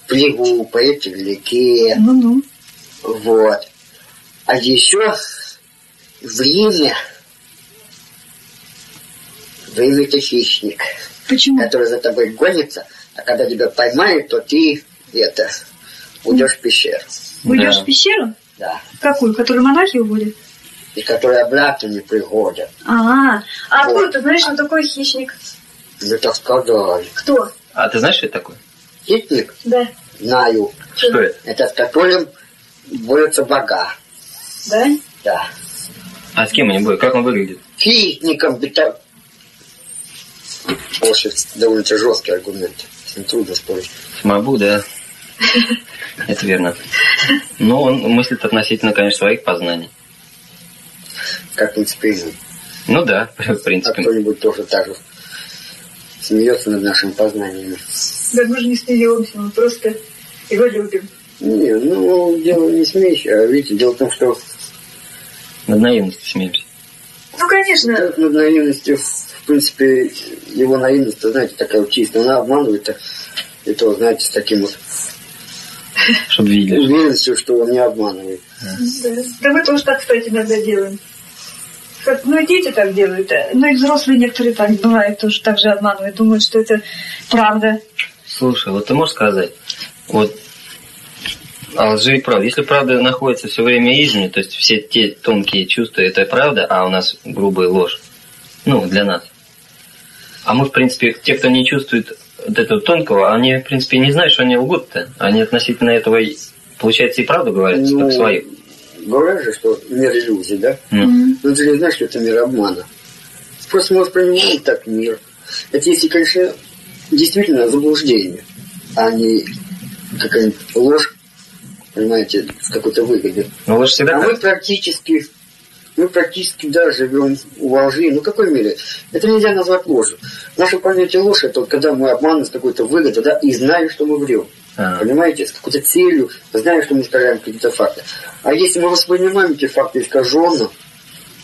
плыву по этой реке, Ну-ну. вот. А еще время, время это хищник, Почему? который за тобой гонится, а когда тебя поймают, то ты это уйдешь в пещеру, Уйдешь Да. в пещеру? да, Какую? Которую монахи уводят? и которые обратно не приходят. А, а Вот. откуда ты знаешь, что такой хищник? Ну так сказали. Кто? А ты знаешь, что это такое? Хищник, Да. знаю, Что это? это с которым борются бога, Да? да. А с кем они будут? Как он выглядит? Хищником бита... Очень довольно жесткий аргумент. С ним трудно спорить. Смогу, да. Это верно. Но он мыслит относительно, конечно, своих познаний. Как мы спрыгнем. Ну да, в А принципе. кто-нибудь тоже так же смеется над нашими познаниями. Да мы же не смеемся, мы просто его любим. Не, ну, дело не смейся, а видите, дело в том, что Над наивностью смеемся. Ну, конечно. над наивностью, в принципе, его наивность, знаете, такая вот чистая, она обманывает, и то, знаете, с таким вот Чтобы видели. уверенностью, что он не обманывает. Да. да мы тоже так, кстати, иногда делаем. Как, ну и дети так делают, ну и взрослые некоторые так бывает, тоже так же обманывают, думают, что это правда. Слушай, вот ты можешь сказать, вот а лжи и правда. Если правда находится все время измене, то есть все те тонкие чувства, это правда, а у нас грубая ложь. Ну, для нас. А мы, в принципе, те, кто не чувствует вот этого тонкого, они, в принципе, не знают, что они лгут-то. Они относительно этого, получается, и правду говорят, ну, как своих. Говорят же, что мир иллюзий, да? Mm. Но ты не знаешь, что это мир обмана. Просто мы воспринимаем так мир. Это если, конечно, действительно заблуждение, а не какая-нибудь ложь, понимаете, с какой-то выгодой. Но ложь всегда а мы практически мы практически, да, живем во лжи. Ну, какой мере? Это нельзя назвать ложью. Наше понятие ложь, это вот когда мы обманываем с какой-то выгодой, да, и знаем, что мы врем. А. Понимаете? С какой-то целью, знаем, что мы искажаем какие-то факты. А если мы воспринимаем эти факты искаженно,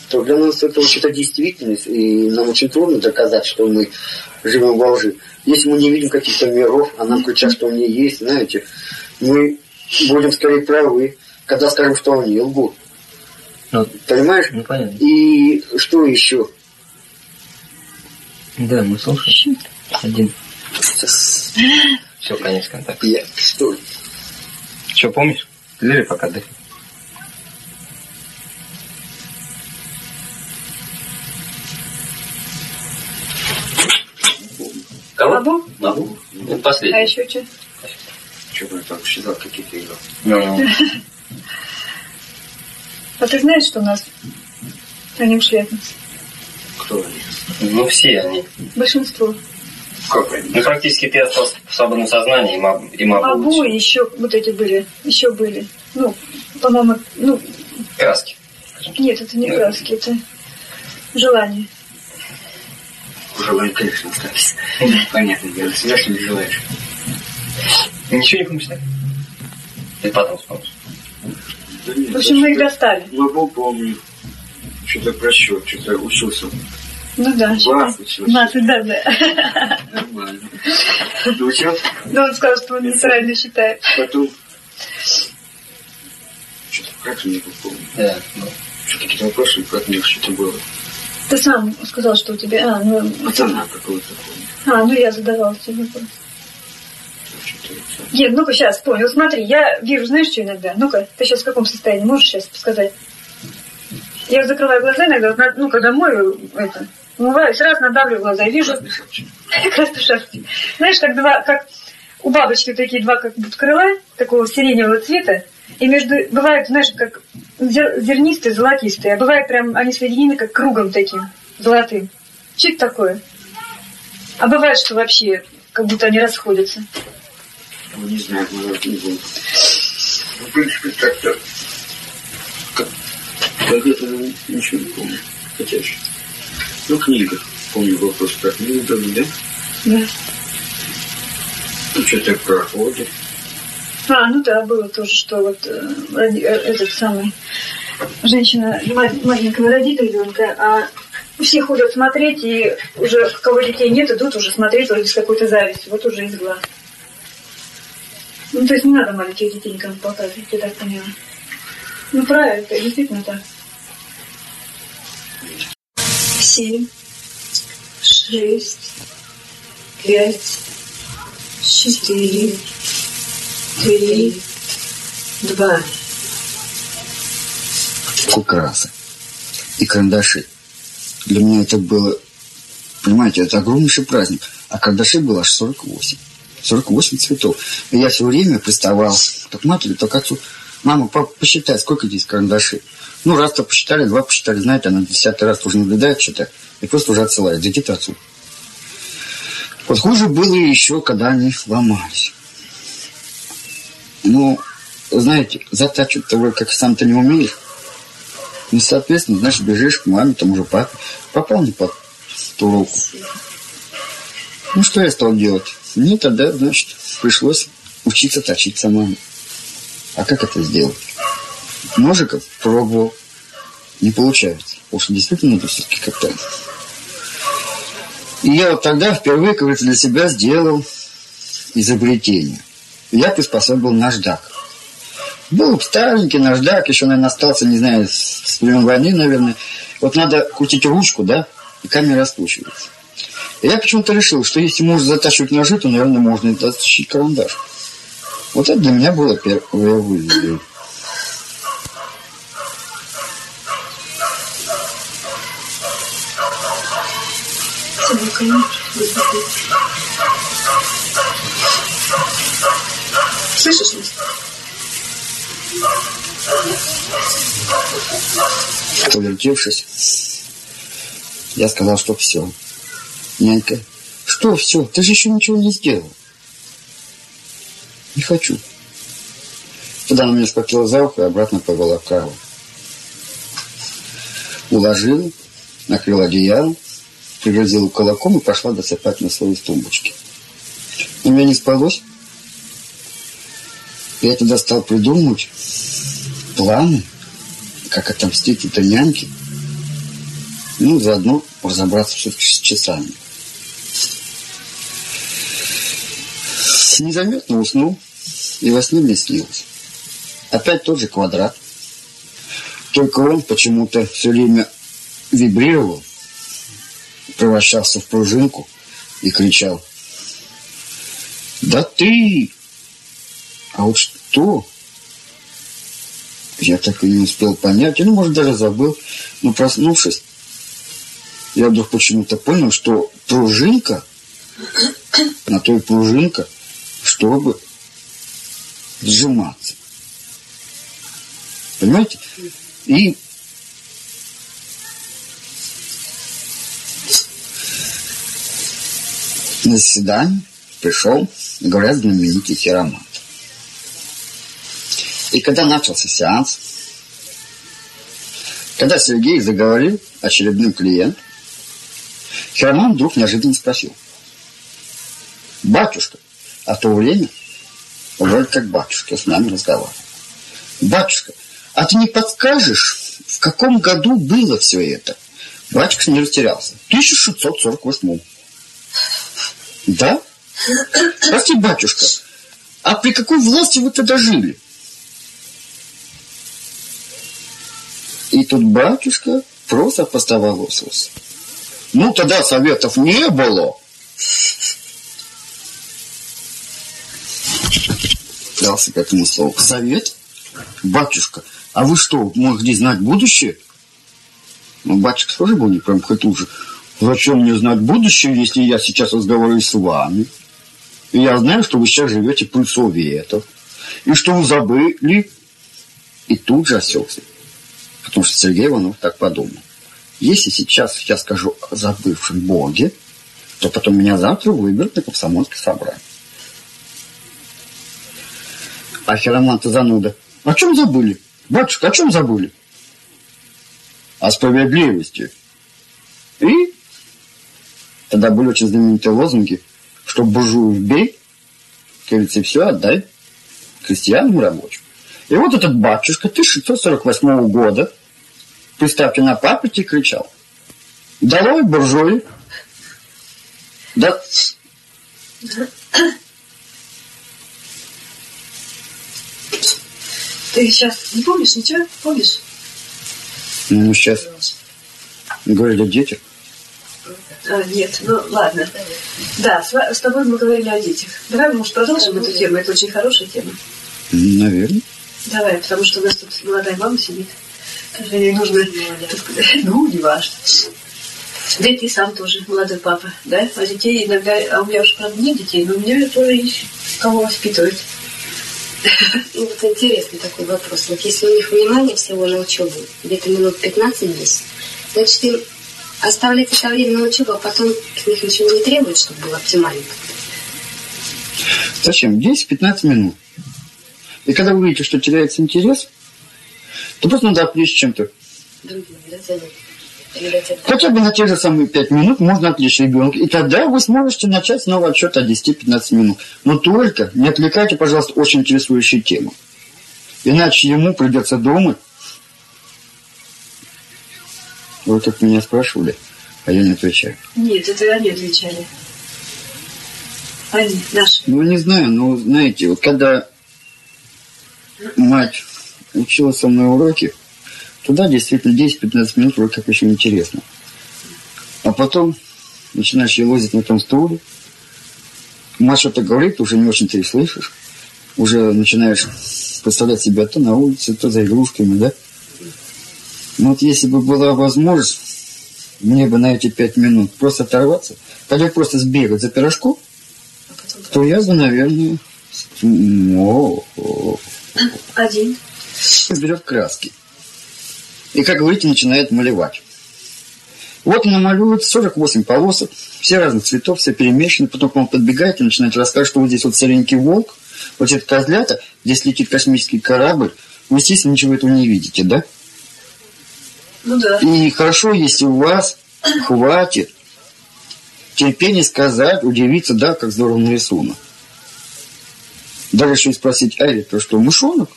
то для нас это вообще-то действительность, и нам очень трудно доказать, что мы живем во лжи. Если мы не видим каких-то миров, а нам кричат, что они есть, знаете, мы будем скорее правы, когда скажем, что они лгут. Ну, Понимаешь? Ну, понятно. И что еще? Да, мы слушаем. Один. Все, конец контакта. Я, что? Что, помнишь? Лили пока отдыхай. Кого? Могу? Могу. Ну, А последний. еще что? Что бы я там считал, какие-то игры? Ну, А ты знаешь, что у нас они ушли от нас? Кто они? ну, все они. Большинство. Ну, практически ты остался в свободном сознании, и Мабу, и Мабу Абу лучше. и еще вот эти были. Еще были. Ну, по-моему, ну, Краски. нет, это не Ну. краски, это желание. Желаю, конечно, остались. Понятно дело. Себя что не желаешь. Ничего не помнишь, так? Ты потом вспомнишь. Да нет, В общем, мы их достали. Могу, помню. Что-то про счет, что-то учился. Ну да. Класс учился. 15, да, да. Нормально. Учился, Но он сказал, что он неправильно считает. потом... Что-то про книгу помню. Да. ну. Что-то какие-то вопросы про книгу что-то было. Ты сам сказал, что у тебя... А, ну, Пацана какого-то помню. а, ну я задавала тебе вопрос. Нет, ну-ка сейчас, понял. Смотри, я вижу, знаешь, что иногда? Ну-ка, ты сейчас в каком состоянии? Можешь сейчас сказать? Я закрываю глаза иногда, ну, когда мою это, умываюсь, раз надавлю глаза и вижу красный шапки. Знаешь, как два, как у бабочки такие два как будто крыла, такого сиреневого цвета, и между, бывают, знаешь, как зер- зернистые, золотистые, а бывает прям они соединены как кругом таким, золотым. Что это такое? А бывает, что вообще как будто они расходятся. Ну, не знаю, может, не буду. Ну, в принципе, как-то... Как, как это, ну, ничего не помню. Хотя еще. Ну, книга. Помню вопрос про книгу, да? Да. Ну, что-то проходит. А, ну да, было тоже, что вот э, роди- э, этот самый женщина маленького родит ребенка, а все ходят смотреть, и уже кого детей нет, идут уже смотреть вроде с какой-то завистью. Вот уже из глаз. Ну, то есть не надо маленьких детей никому показывать, я так поняла. Ну, правильно, это действительно так. Семь, шесть, пять, четыре, три, два. Кукрасы и карандаши. Для меня это было, понимаете, это огромнейший праздник. А карандашей было аж 48. 48 цветов. И я все время приставал то к матери, то к отцу. Мама, папа, посчитай, сколько здесь карандашей. Ну, раз-то посчитали, два посчитали, знаете, она десятый раз уже наблюдает что-то и просто уже отсылает. Отцу. Вот хуже было еще, когда они ломались. Ну, знаете, затачивать того, как сам-то не умеешь. И, соответственно, значит, бежишь к маме, тому же папе. Попал не под ту руку. Ну, что я стал делать? Мне тогда, значит, пришлось учиться точить самому. А как это сделать? Ножиков пробовал. Не получается. Потому что действительно надо все-таки как-то... И я вот тогда впервые, как говорится, для себя сделал изобретение. Я приспособил наждак. Был старенький наждак, еще, наверное, остался, не знаю, с, времен войны, наверное. Вот надо крутить ручку, да, и камера раскручивается. И я почему-то решил, что если можно затачивать ножи, то, наверное, можно и затащить карандаш. Вот это для меня было первое вызов. Слышишь нас? Повертевшись, я сказал, что все. Нянька, что все? Ты же еще ничего не сделал. Не хочу. Тогда она меня схватила за ухо и обратно повела в кару. Уложила, накрыла одеялом, пригрозила кулаком и пошла досыпать на свои тумбочки. У меня не спалось. Я тогда стал придумывать планы, как отомстить этой няньке. Ну, заодно разобраться все-таки с часами. Незаметно уснул, и во сне мне снилось. Опять тот же квадрат. Только он почему-то все время вибрировал, превращался в пружинку и кричал. «Да ты!» А вот что? Я так и не успел понять, ну, может, даже забыл. Но проснувшись, я вдруг почему-то понял, что пружинка, на той пружинка, чтобы сжиматься. Понимаете? И на заседание пришел, говорят, знаменитый хиромант. И когда начался сеанс, когда Сергей заговорил очередным клиентом, Хироман вдруг неожиданно спросил. «Батюшка, а то время вроде как батюшка с нами разговаривал. Батюшка, а ты не подскажешь, в каком году было все это?» Батюшка не растерялся. 1648. Да? Прости, батюшка, а при какой власти вы тогда жили? И тут батюшка просто поставолосился. Ну, тогда советов не было. Дался к этому слову. Совет? Батюшка, а вы что, могли знать будущее? Ну, батюшка тоже был не прям хоть уже. Зачем мне знать будущее, если я сейчас разговариваю с вами? И я знаю, что вы сейчас живете при советах. И что вы забыли. И тут же осекся. Потому что Сергей Иванов так подумал. Если сейчас я скажу о забывшем Боге, то потом меня завтра выберут на комсомольское собрание. А хироманты зануда. О чем забыли? Батюшка, о чем забыли? О справедливости. И тогда были очень знаменитые лозунги, что буржуев бей, как говорится, все отдай крестьянам рабочим. И вот этот батюшка 1648 года Представьте, на папете кричал. Долой буржуи. Да... Ты сейчас не помнишь ничего? Помнишь? Ну, сейчас говорили о детях. А, нет, ну ладно. Да, с, с тобой мы говорили о детях. Давай, может, продолжим эту тему? Это очень хорошая тема. Наверное. Давай, потому что у нас тут молодая мама сидит. Ей нужно, ну, не важно. Да и ты сам тоже, молодой папа, да? А детей иногда, а у меня уже, правда, нет детей, но у меня тоже есть кого воспитывать. Ну, вот интересный такой вопрос. Вот если у них внимание всего на учебу, где-то минут 15-10, значит, им оставлять это время на учебу, а потом к них ничего не требует, чтобы было оптимально. Зачем? 10-15 минут. И когда вы видите, что теряется интерес, то просто надо отвлечь чем-то. Хотя бы на те же самые 5 минут можно отвлечь ребенка. И тогда вы сможете начать снова отсчет от 10-15 минут. Но только не отвлекайте, пожалуйста, очень интересующую тему. Иначе ему придется думать. Вы так меня спрашивали, а я не отвечаю. Нет, это они отвечали. Они, наши. Ну, не знаю, но знаете, вот когда мать учила со мной уроки, туда действительно 10-15 минут вроде как очень интересно. А потом начинаешь елозить на том стуле, мать что-то говорит, уже не очень ты и слышишь, уже начинаешь представлять себя то на улице, то за игрушками, да? Ну вот если бы была возможность, мне бы на эти пять минут просто оторваться, когда просто сбегать за пирожком, то я бы, наверное, о, о, Один. берет краски. И, как говорите, начинает малевать. Вот он намалюет 48 полосок, все разных цветов, все перемешаны. Потом он подбегает и начинает рассказывать, что вот здесь вот серенький волк, вот это козлята, здесь летит космический корабль. Вы, естественно, ничего этого не видите, да? Ну да. И хорошо, если у вас хватит терпения сказать, удивиться, да, как здорово нарисовано. Даже еще и спросить, а это что, мышонок?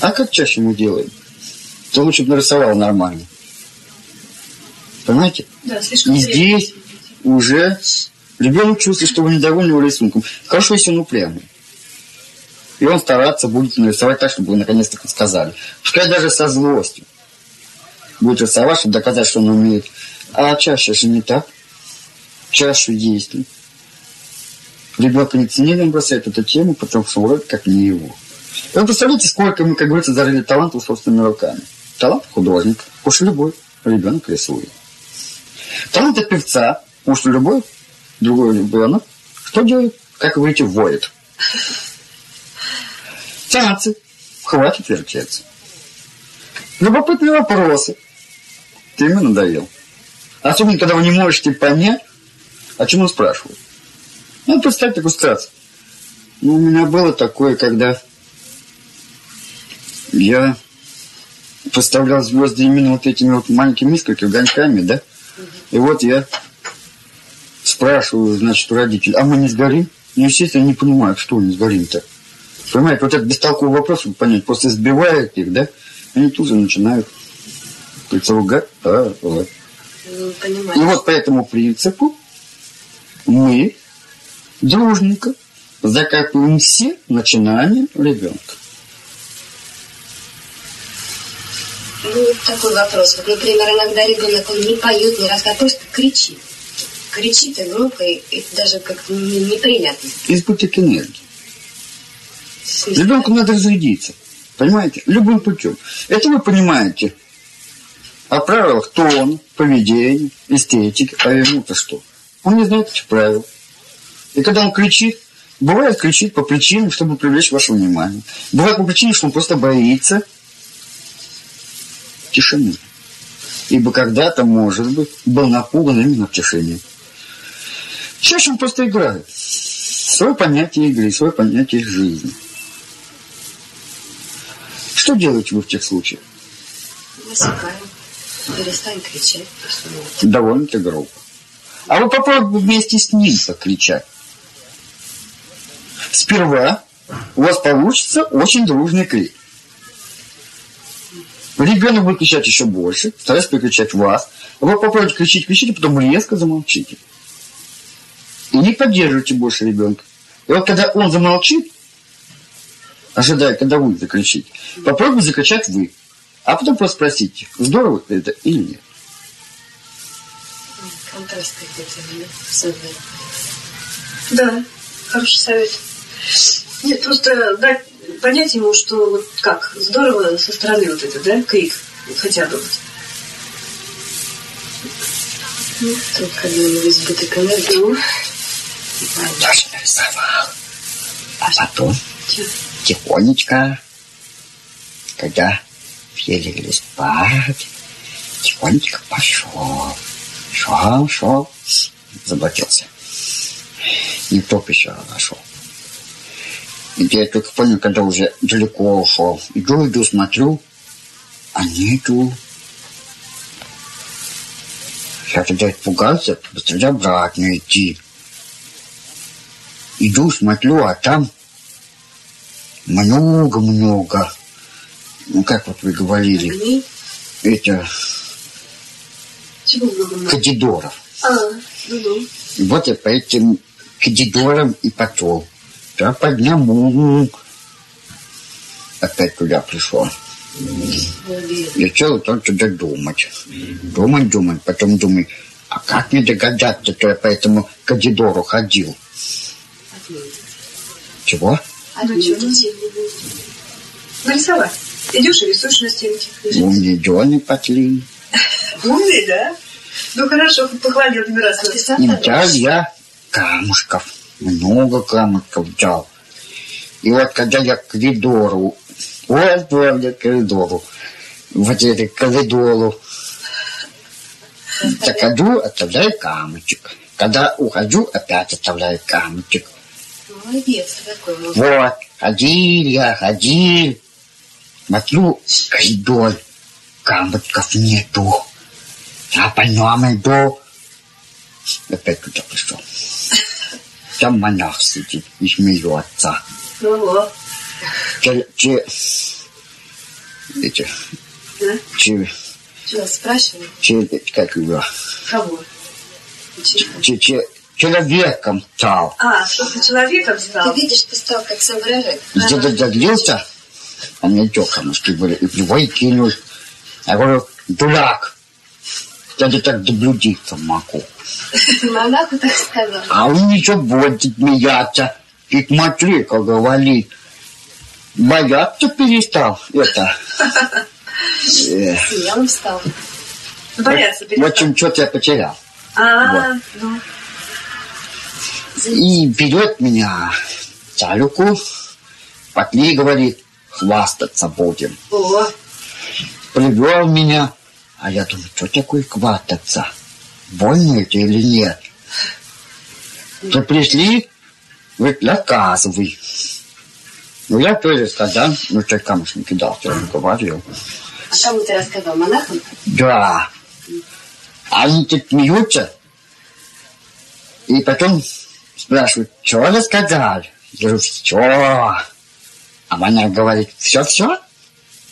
А как чаще мы делаем? То лучше бы нарисовал нормально. Понимаете? Да, слишком И здесь уже ребенок чувствует, что вы недовольны его рисунком. Хорошо, если он упрямый. И он стараться будет нарисовать так, чтобы вы наконец-то сказали. Пускай даже со злостью. Будет рисовать, чтобы доказать, что он умеет. А чаще же не так. Чаще есть. Ребенка не ценили, бросает эту тему, потому что вроде как не его. И вы представляете, сколько мы, как говорится, зарыли талантов собственными руками. Талант художника, уж любой ребенок рисует. Талант от певца, уж любой другой ребенок, что делает? Как вы говорите, воет. Танцы. Хватит вертеться. Любопытные вопросы. Ты ему надоел. Особенно, когда вы не можете понять, о чем он спрашивает. Ну, представь такую ситуацию. Ну, у меня было такое, когда я поставлял звезды именно вот этими вот маленькими искорками, огоньками, да? И вот я спрашиваю, значит, у родителей, а мы не сгорим? Ну, естественно, не понимают, что не сгорим-то. Понимаете, вот этот бестолковый вопрос, чтобы понять, просто сбивает их, да? Они тут же начинают, вот. Ну, И вот по этому принципу мы дружненько закапываем все начинания ребенка. Ну, вот такой вопрос. Вот, например, иногда ребенок, он не поет, не рассказывает, просто кричит. Кричит и громко, и это даже как-то не- неприятно. Избыток энергии. Ребенку надо разрядиться. Понимаете? Любым путем. Это вы понимаете о правилах тон, поведения, эстетики. А ему-то что? Он не знает этих правил. И когда он кричит, бывает кричит по причинам, чтобы привлечь ваше внимание. Бывает по причине, что он просто боится тишины. Ибо когда-то, может быть, был напуган именно в тишине. Чаще он просто играет. Свое понятие игры, свое понятие жизни. Что делаете вы в тех случаях? Засекаем. Перестань кричать. Довольно-таки грубо. А вы попробуйте вместе с ним покричать. Сперва у вас получится очень дружный крик. Ребенок будет кричать еще больше, старается перекричать вас. Вы попробуйте кричать, кричите, потом резко замолчите. И не поддерживайте больше ребенка. И вот когда он замолчит, ожидая, когда вы закричите, попробуйте закричать вы. А потом просто спросите, здорово это или нет. Контраст какой-то, да, хороший совет. Нет, просто дать понять ему, что вот как здорово со стороны вот это, да, крик, хотя бы. вот. Ну, тут когда-нибудь избыток энергии. Даже нарисовал. А потом Чё? Тихонечко, когда все легли спать, тихонечко пошел. Шел, шел, заблокился. Не топ еще нашел. И я только понял, когда уже далеко ушел. Иду, иду, смотрю, а нету. Я тогда испугался, быстрее обратно идти. Иду, смотрю, а там много-много. Ну, как вот вы говорили, это много-много? кадидоров. А. И вот я по этим кадидорам и пошел. завтра подниму. Опять туда пришел. Я целый день туда думать. Думать, думать, потом думаю, а как мне догадаться, что я по этому коридору ходил? Чего? Ну, чё? Нарисовать. Идешь и рисуешь на стенке. Умный Джонни Патлин. Умный, да? Ну хорошо, похвалил один раз. А так взял я камушков. Много камушков взял. И вот когда я к коридору, вот я к коридору, вот это к коридору, заходу, оставляю камушек. Когда ухожу, опять оставляю камушек. Молодец, молодец. Вот, ходил я, ходил. Смотрю, коридор, камушков нету. Я по нем иду. Опять туда пришел. Там монах сидит и смеется. Ого. Че, че, эти, Да? че, Что, спрашивай? че, как его, Кого? Че, че, человеком стал. А, что ты человеком стал? Ты видишь, ты стал как соображать. Где-то задлился, а мне что, камушки были, и плевой кинул. Я говорю, дурак, я тебе так доблюдиться могу. Монаху так сказал. А он ничего будет смеяться. И смотри, как говорит. Бояться перестал. Это. э, Смелым стал. Бояться В перестал. общем, что-то я потерял. А, ну. И берет меня за руку, Патли говорит, хвастаться будем. О, Привел меня, а я думаю, что такое хвастаться? Больно это или нет? То пришли, говорит, рассказывай. Ну, я тоже сказал, ну, что камушек кидал, что он говорил. А кому ты рассказал? Монахам? Да. Они тут смеются. И потом спрашивают, что рассказал? Я говорю, все. А она говорит, все-все?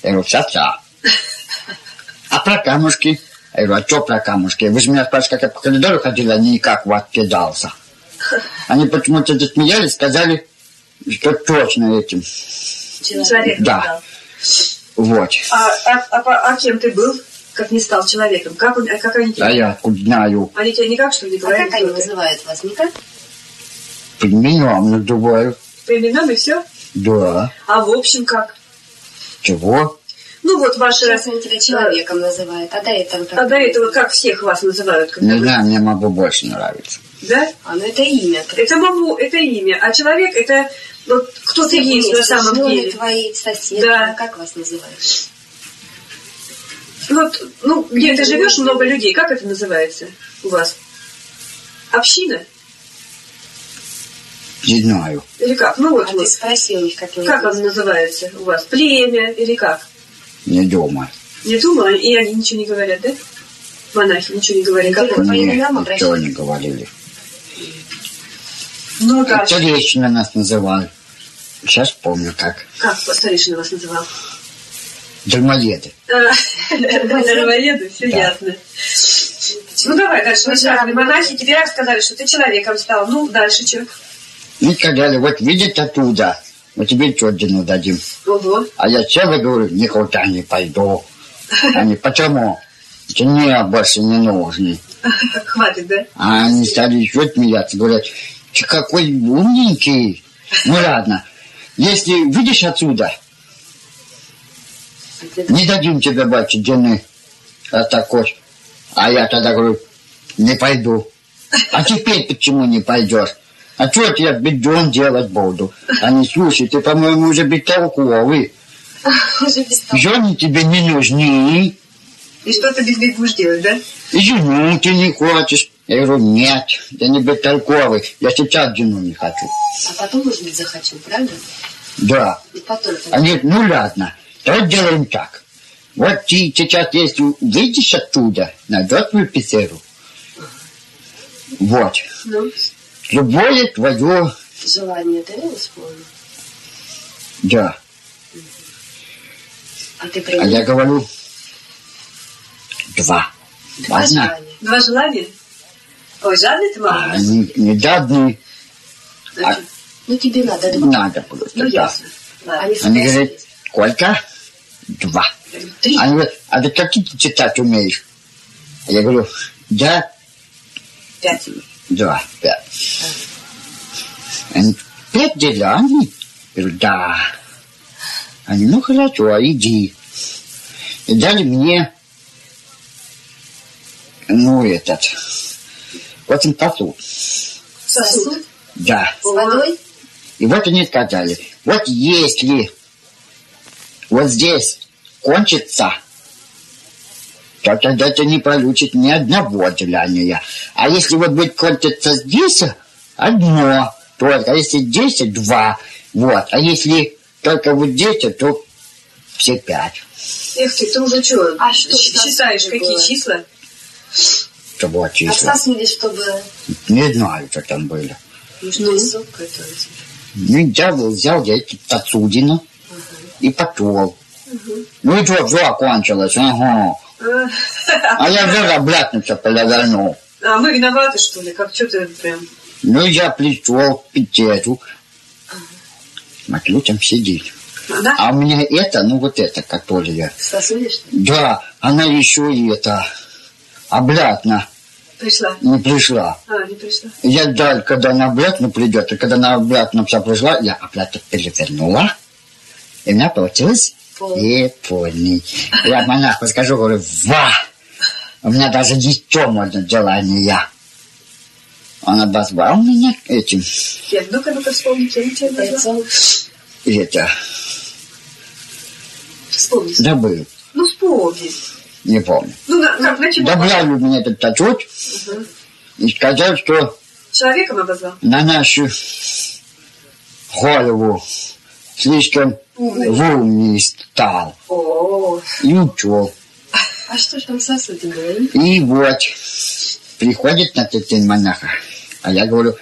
Я говорю, все-все. А про камушки? Я говорю, а что про камушки? Вы же меня спрашиваете, как я по коридору ходил, а не как вот кидался. Они почему-то засмеялись, сказали, что точно этим. человек Да. стал. Вот. А, а, а, а кем ты был, как не стал человеком? Как, он, а как они А тебя? я откуда знаю, Они тебя никак, что ли, не А говорят? как они называют вас? Никак? Пельменем надуваю. По именам и все? Да. А в общем как? Чего? Ну вот ваши... Сейчас они тебя человеком называют. А до этого как? А до этого как всех вас называют? когда Не вы- знаю, мне могу больше нравится. Да? А, ну это имя. Это могу, это имя. А человек это вот кто ты есть на самом жены деле. твои, соседи. Да. ну, Как вас называют? Вот, ну, где ты живешь, много людей. Как это называется у вас? Община? Не знаю. Или как? Ну вот, А вот. ты спроси у них, как они Как оно называется у вас? Племя или как? Не думаю. Не думаю, и они ничего не говорят, да? Монахи ничего не говорят. Как он? Именам ничего не говорили. Ну да. Старейшина нас называли. Сейчас помню как. Как старейшина вас называл? Дармоеды. Дармоеды, все Да. ясно. Ну давай дальше. Монахи тебе сказали, что ты человеком стал. Ну, дальше что? И сказали, вот видите оттуда, мы тебе ордену дадим. Ого. А я целый говорю, никуда не пойду. Они, почему? Это мне больше не нужны. Хватит, да? А они стали еще смеяться, говорят, ты какой умненький. Ну ладно, если видишь отсюда, не дадим тебе бачить жены. А такой. А я тогда говорю, не пойду. А теперь почему не пойдешь? А что я бедон делать буду? Они, слушай, ты, по-моему, уже бестолковый. Уже без того. Жены тебе не нужны. И что ты без них будешь делать, да? И жену ты не хочешь. Я говорю, нет, я не бестолковый. Я сейчас жену не хочу. А потом, может быть, захочу, правда? Да. И потом Они ну ладно, давай делаем так. Вот ты сейчас, если выйдешь оттуда, найдешь свою пиццеру. Вот. Ну, Любое твое, желание, да, исполнил? да. А ты А принял? я говорю, два. Два Ладно? желания. два желания? Ой, жадный ты А молодец. они не жадные. А, Ну, тебе надо два. Надо просто, Ну, да. ясно. Ладно. Они Они говорят, сколько? Два. Три. Они говорят, а ты как ты читать умеешь? Я говорю, да, Пять. Два, пять. Они, пять деляний? Я говорю, да. Они, ну хорошо, иди. И дали мне, ну, этот, вот им посуд. Сосуд Да. с водой. И вот они сказали, вот если вот здесь кончится, то тогда ты не получит ни одного деляния. А если вот будет кончиться здесь, одно только. А если здесь, два. Вот. А если только вот здесь, то все пять. Эх ты, ты уже что, А что считаешь, какие было? числа? Что было А в числа. сосуде, чтобы Не знаю, что там были. нужно суп готовить. Ну, я был- взял я эти посудину и потол. Ну и что, все кончилось, ага. А я уже обратно все перевернул. А мы виноваты, что ли? Как что ты прям... Ну, я пришел к пикету. Смотрю, там сидит. Да? А у меня это, ну вот это, которая, В сосуде, что ли? да, она еще и это, обратно Пришла. не пришла. А, не пришла. Я ждал, когда она обратно придет, и когда она обратно вся пришла, я обратно перевернула, и у меня получилось Японий. Я монаху скажу, говорю, ва! У меня даже еще можно желание. Он обозвал меня этим, Я, ну-ка, ну-ка, вспомни, кем тебя назвал? Это, Вспомни. забыл, Ну, вспомни. не помню. Ну, на- как, на чего? Добрали меня этот тачуть Мгм. и сказал, что Человеком обозвал? на нашу голову слишком Умный. умный стал О, и ушел. А что ж там в сосуде было? И вот приходит на этот день монаха, а я говорю,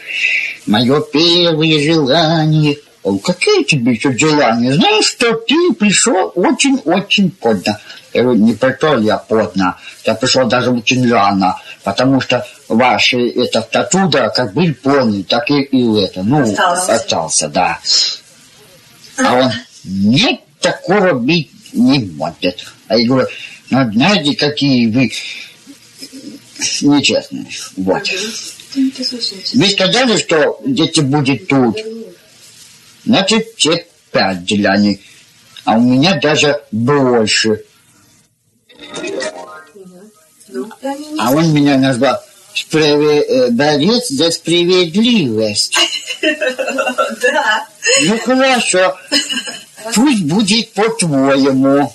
мое первое желание. Он, какие тебе еще желания? Знаешь, что ты пришел очень-очень поздно. Я говорю, не пришел я поздно, я пришел даже очень рано, потому что ваши это оттуда как был полный, так и, и это, ну, Остался. остался, да. А он, нет, такого быть не может. А я говорю, ну, знаете, какие вы нечестные. Вот. Вы сказали, что дети будет тут. Значит, все пять деляний. А у меня даже больше. ну, А он меня назвал справе- э, борец за справедливость. да. Ну хорошо. Пусть будет по-твоему.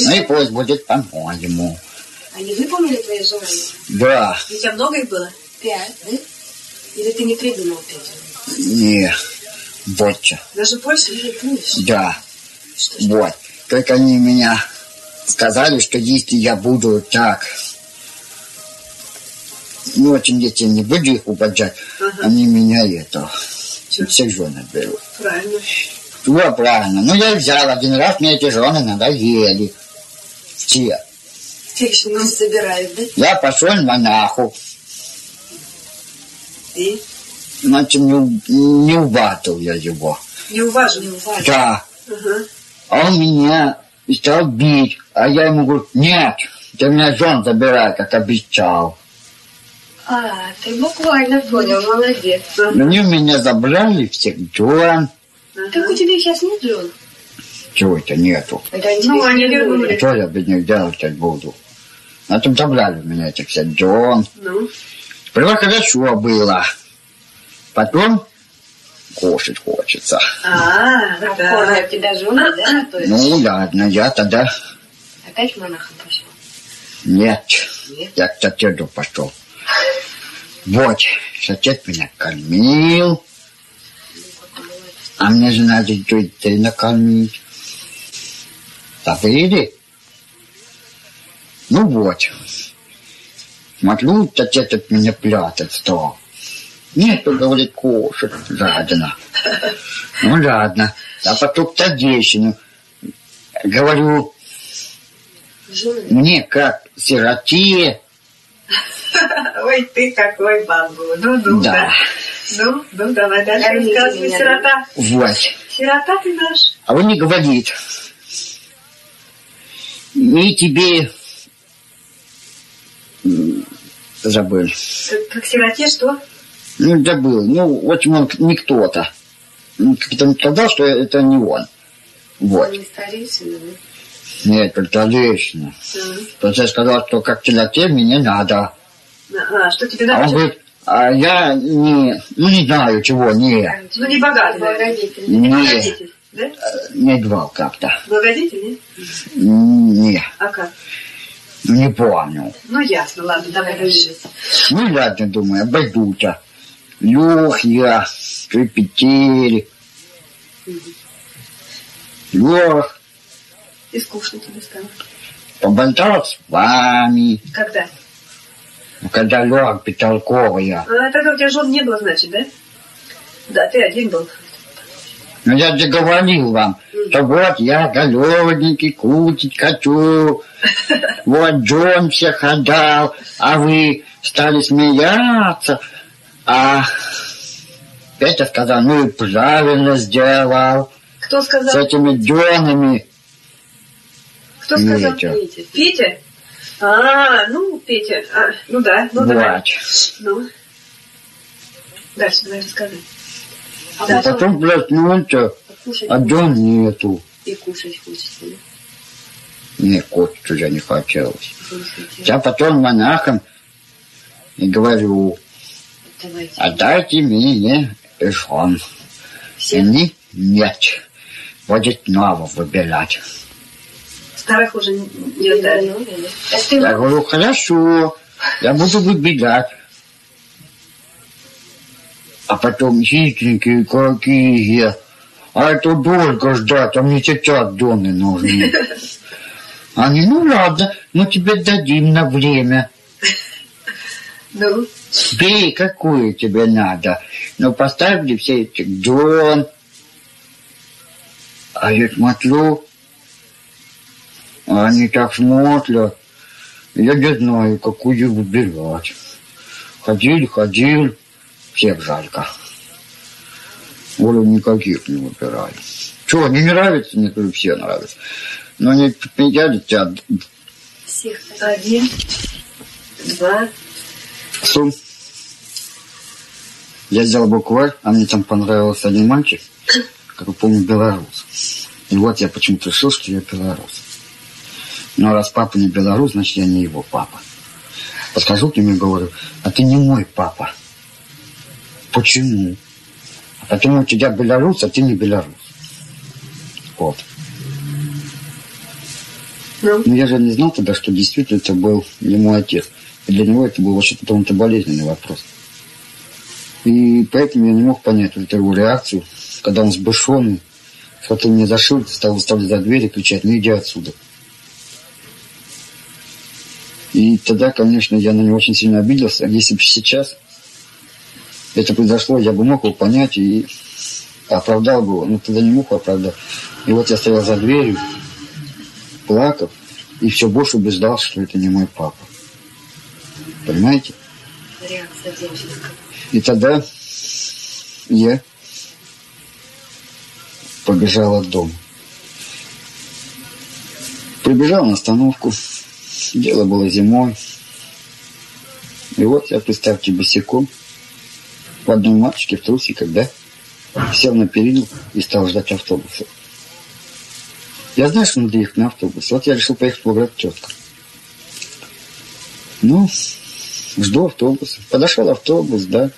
Ну и пусть будет по-моему. Они выполнили твои желания? Да. У тебя много их было? Пять, да? Или ты не придумал пять? Не. Больше. Даже больше? Или больше? Да. Что ж, Вот. Только они меня сказали, что если я буду так, ну, очень если я не буду их угождать, Ага. они меня это, Чё? всех жены берут. Правильно. Все правильно. Ну, я взял один раз, мне эти жены надоели. Все. Еще нас забирают, да? Я пошел в монаху. И Значит, не, не уватил я его. неуважно. Неуважно. Да. Ага. А он меня стал бить. А я ему говорю, нет, ты меня жен забирай, как обещал. А, ты буквально понял, молодец. Они у меня забрали всех жен. Как у тебя сейчас нет жен? Чего это нету? Это они Ну, они вернули. Что я без них делать буду? На том забрали у меня этих всех жен. Ну, Сперва хорошо было. Потом кушать хочется. а, А да. кормят тебя жены, да? То есть Ну ладно, я тогда опять монахом пошел? нет. Нет. Я к соседу пошел. Вот, сосед меня кормил, а мне же надо детей накормить. Забыли? Ну вот. Смотрю, сосед от меня прятать стал. Нету, говорит, кушать жадно. Ну ладно. А потом Тадещину. Говорю, мне как сироте, Ой, ты какой бабу. Ну, ну, да. да. Ну, ну, давай дальше рассказывай, сирота. Вот. Сирота ты наш. А он не говорит. И тебе... Забыл. Как, как сироте что? Ну, забыл. Ну, в общем, он не кто-то. Как-то он сказал, что это не он. Вот. Он не старейшина, да? Нет, только лично. Потому я сказал, что как телоте мне надо. А, что тебе А он надо? говорит, а я не, ну не знаю чего, не, Ну, не богатый? Благодетель. не, Благодетель, да? не звал как-то. Благодетель, нет? Не, А как? не помню. Ну, ясно, ладно, давай дальше. Ну ладно, думаю, обойдутся. Лег я, припятели. Лег, И скучно тебе стало. поболтал с вами. Когда? Ну, Когда лег бестолковый я. А, тогда у тебя жен не было, значит, да? Да, ты один был. Ну, я же говорил вам, что вот я голодненький, кутить хочу. Вот Джон всех отдал, а вы стали смеяться. А Петя сказал, ну и правильно сделал. Кто С сказал? этими Джонами. Кто сказал? Петя. Видите? Петя? А, ну, Петя. А, ну да, ну давай. Ну. Дальше давай рассказывай. А И потом потом проснулся, покушать а Джон нету. и кушать хочется, да? Мне кушать уже не хотелось. Не. Я потом монахом и говорю, Давайте. отдайте мне жен. Всех Они нет. Будет нового выбирать. Старых уже не отдали. Я говорю, хорошо, я буду выбирать. А потом хитренькие какие. А это долго ждать, а мне сейчас доны нужны. Они, ну ладно, мы тебе дадим на время. Ну, Бей, какую тебе надо. Но поставили все эти Джон. А я смотрю, они так смотрят. Я не знаю, какую выбирать. Ходили, ходили, всех жалько. Говорю, никаких не выбираю. Чего, не нравится? Мне говорю, все нравятся. Но они пятьдесят всех один, два, Сум. Я взял букварь, а мне там понравился один мальчик, как я помню, белорус. И вот я почему-то решил, что я белорус. Но раз папа не белорус, значит, я не его папа. Подхожу к нему и говорю, а ты не мой папа. Почему? А потому у тебя белорус, а ты не белорус. Вот. ну, Но я же не знал тогда, что действительно это был не мой отец. И для него это был вообще-то довольно болезненный вопрос. И поэтому я не мог понять вот его реакцию, когда он сбышенный, схватил меня за шиворот, стал выставлять за дверь и кричать, ну иди отсюда. И тогда, конечно, я на него очень сильно обиделся. Если бы сейчас это произошло, я бы мог его понять и оправдал бы его. Но тогда не мог оправдать. И вот я стоял за дверью, плакал, и все больше убеждал, что это не мой папа. Понимаете? реакция девчонка. И тогда я побежал от дома. Прибежал на остановку. Дело было зимой. И вот я, представьте, босиком в одной маточке в трусиках, да? Сел на перил и стал ждать автобуса. Я знаю, что надо ехать на автобус. Вот я решил поехать в к теткам. Ну, жду автобуса. Подошел автобус, да.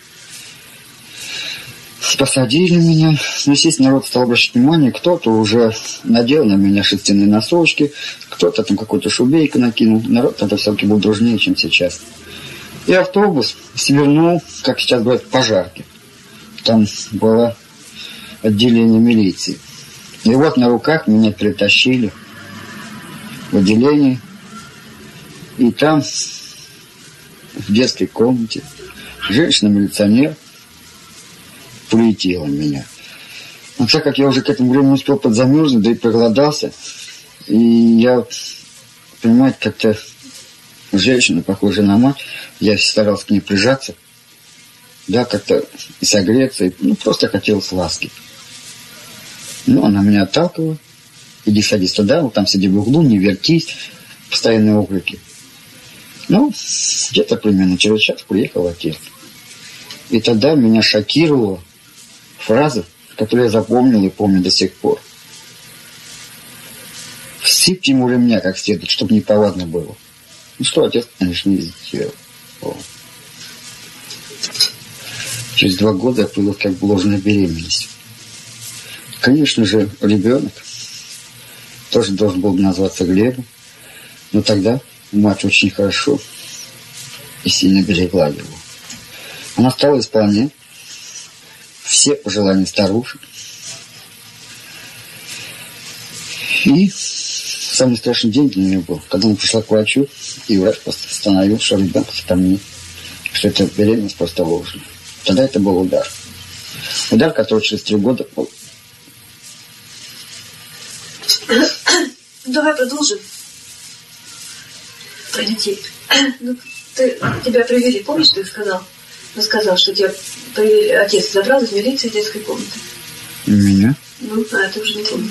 Посадили меня. Ну, естественно, народ стал обращать внимание. Кто-то уже надел на меня шерстяные носочки, кто-то там какую-то шубейку накинул. Народ тогда все-таки был дружнее, чем сейчас. И автобус свернул, как сейчас говорят, в пожарке. Там было отделение милиции. И вот на руках меня притащили в отделение. И там в детской комнате женщина-милиционер полетела меня. Но так как я уже к этому времени успел подзамерзнуть, да и проголодался, и я, понимаете, как-то женщина, похожая на мать, я старался к ней прижаться. да, как-то и согреться, и, ну, просто хотелось ласки. Ну, она меня отталкивала. Иди садись туда, вот там сиди в углу, не вертись, постоянные окрики. Ну, где-то примерно через час приехал отец. И тогда меня шокировала фраза, которую я запомнил и помню до сих пор. Всыпьте ему ремня как следует, чтобы не повадно было. Ну что отец, конечно, не сделал. Через два года я понял, как бы ложная беременность. Конечно же, ребенок тоже должен был назваться Глебом. Но тогда мать очень хорошо и сильно берегла его. Она стала исполнять все пожелания старушек. И самый страшный день для нее был, когда она пришла к врачу, и врач постановил, что ребенок это что это беременность просто ложная. Тогда это был удар. Удар, который через три года был. Давай продолжим. Про детей. Ну, ты, тебя привели, помнишь, ты сказал? Сказал, что тебя отец забрал из милиции детской комнаты. Меня? Ну, а это уже не помню.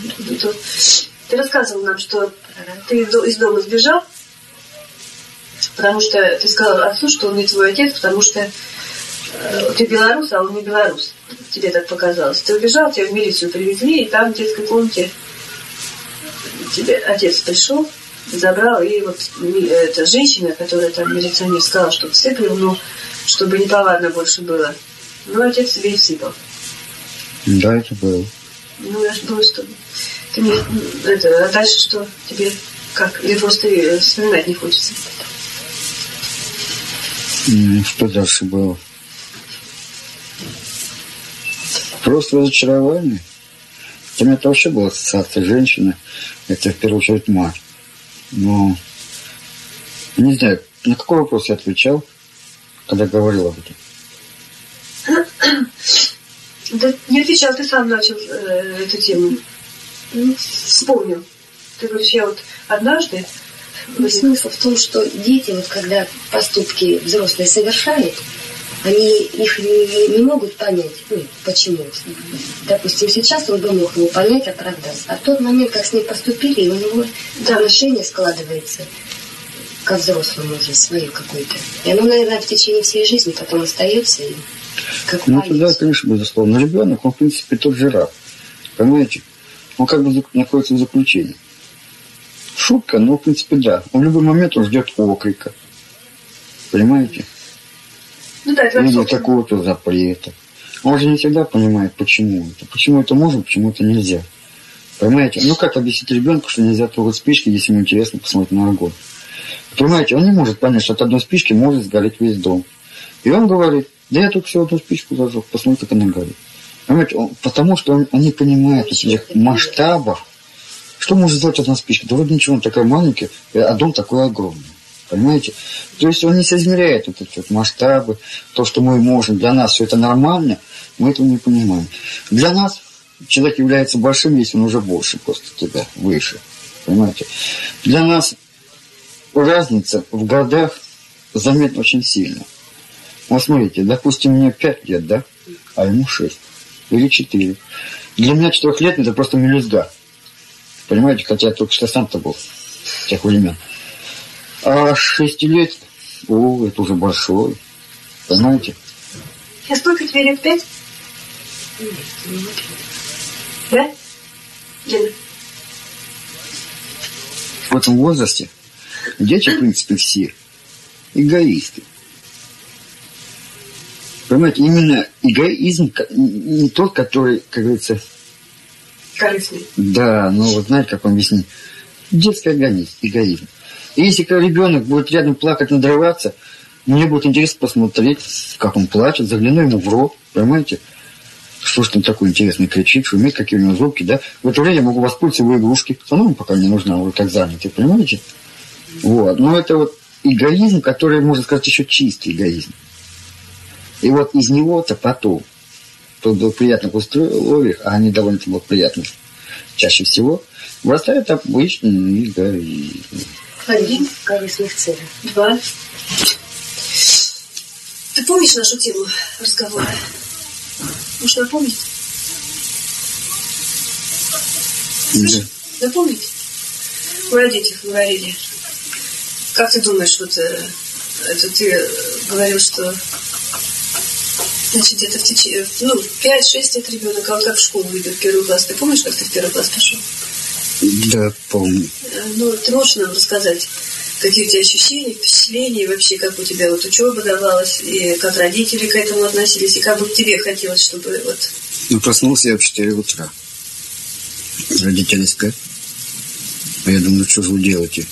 Ты рассказывал нам, что ты из дома сбежал, потому что ты сказал отцу, что он не твой отец, потому что э, ты белорус, а он не белорус. Тебе так показалось. Ты убежал, тебя в милицию привезли, и там в детской комнате тебе отец пришел, забрал, и вот эта женщина, которая там милиционер сказала, что всыпал, но чтобы неповадно больше было. Ну, отец себе и всыпал. Да, это было. Ну, я же что ты не, это, а дальше что тебе как? Или просто э, вспоминать не хочется? Что дальше было? Просто разочарование. Для меня это вообще была ассоциация женщины. Это в первую очередь мать. Но не знаю, на какой вопрос я отвечал, когда говорил об этом. Да не отвечал, ты сам начал э, эту тему. Ну, вспомнил. Ты говоришь, я вот однажды... Ну, смысл в том, что дети, вот когда поступки взрослые совершают, они их не, не могут понять, ну, почему. Допустим, сейчас он бы мог его понять, оправдаться. А в тот момент, как с ним поступили, у него да. отношение складывается ко взрослому уже, свое какое-то. И оно, наверное, в течение всей жизни потом остается. И как ну, да, конечно, безусловно. Ребенок, он, в принципе, тот же раб. Понимаете? он как бы находится в заключении. Шутка, но в принципе да. Он в любой момент он ждет окрика. Понимаете? Ну да, это Или какого-то запрета. Он же не всегда понимает, почему это. Почему это можно, почему это нельзя. Понимаете? Ну как объяснить ребенку, что нельзя трогать спички, если ему интересно посмотреть на огонь? Понимаете, он не может понять, что от одной спички может сгореть весь дом. И он говорит, да я только всего одну спичку зажег, посмотри, как она горит. Понимаете, он, потому что он, они понимают этих масштабов. Что может сделать одна спичка? Да вроде ничего, он такой маленький, а дом такой огромный. Понимаете? То есть он не соизмеряет вот эти вот масштабы, то, что мы можем. Для нас все это нормально, мы этого не понимаем. Для нас человек является большим, если он уже больше просто тебя, выше. Понимаете? Для нас разница в годах заметна очень сильно. Вот смотрите, допустим, мне 5 лет, да, а ему 6 или 4. Для меня четырехлетний это просто мелюзга. Понимаете, хотя я только что сам-то был тех времен. А шести лет, о, это уже большой. Понимаете? А сколько тебе лет? Пять? Да? Лена? В этом возрасте дети, в принципе, все эгоисты. Понимаете, именно эгоизм не тот, который, как говорится... Корыстный. Да, ну вот знаете, как вам объяснить? Детский эгоизм. эгоизм. Если ребенок будет рядом плакать, надрываться, мне будет интересно посмотреть, как он плачет, загляну ему в рот, понимаете? Что ж там такое интересное кричит, шумит, какие у него звуки, да? В это время я могу воспользоваться его игрушки. Самому пока не нужна, вы как заняты, понимаете? Вот. Но это вот эгоизм, который, можно сказать, еще чистый эгоизм. И вот из него-то потом, тут был приятных условиях, а они довольно-таки благоприятных чаще всего, вырастает обычный эгоизм. Один в корыстных целях. Два. Ты помнишь нашу тему разговора? Можешь напомнить? Да. Напомнить? Мы о детях говорили. Как ты думаешь, вот э, это ты говорил, что значит, где-то в течение, ну, 5-6 лет ребенок, а он как в школу идет, в первый класс. Ты помнишь, как ты в первый класс пошел? Да, помню. Э, Ну, ты можешь нам рассказать, какие у тебя ощущения, впечатления, вообще, как у тебя вот учеба давалась, и как родители к этому относились, и как бы тебе хотелось, чтобы вот... Ну, проснулся я в 4 утра. Родители спят. А я думаю, что же вы делаете?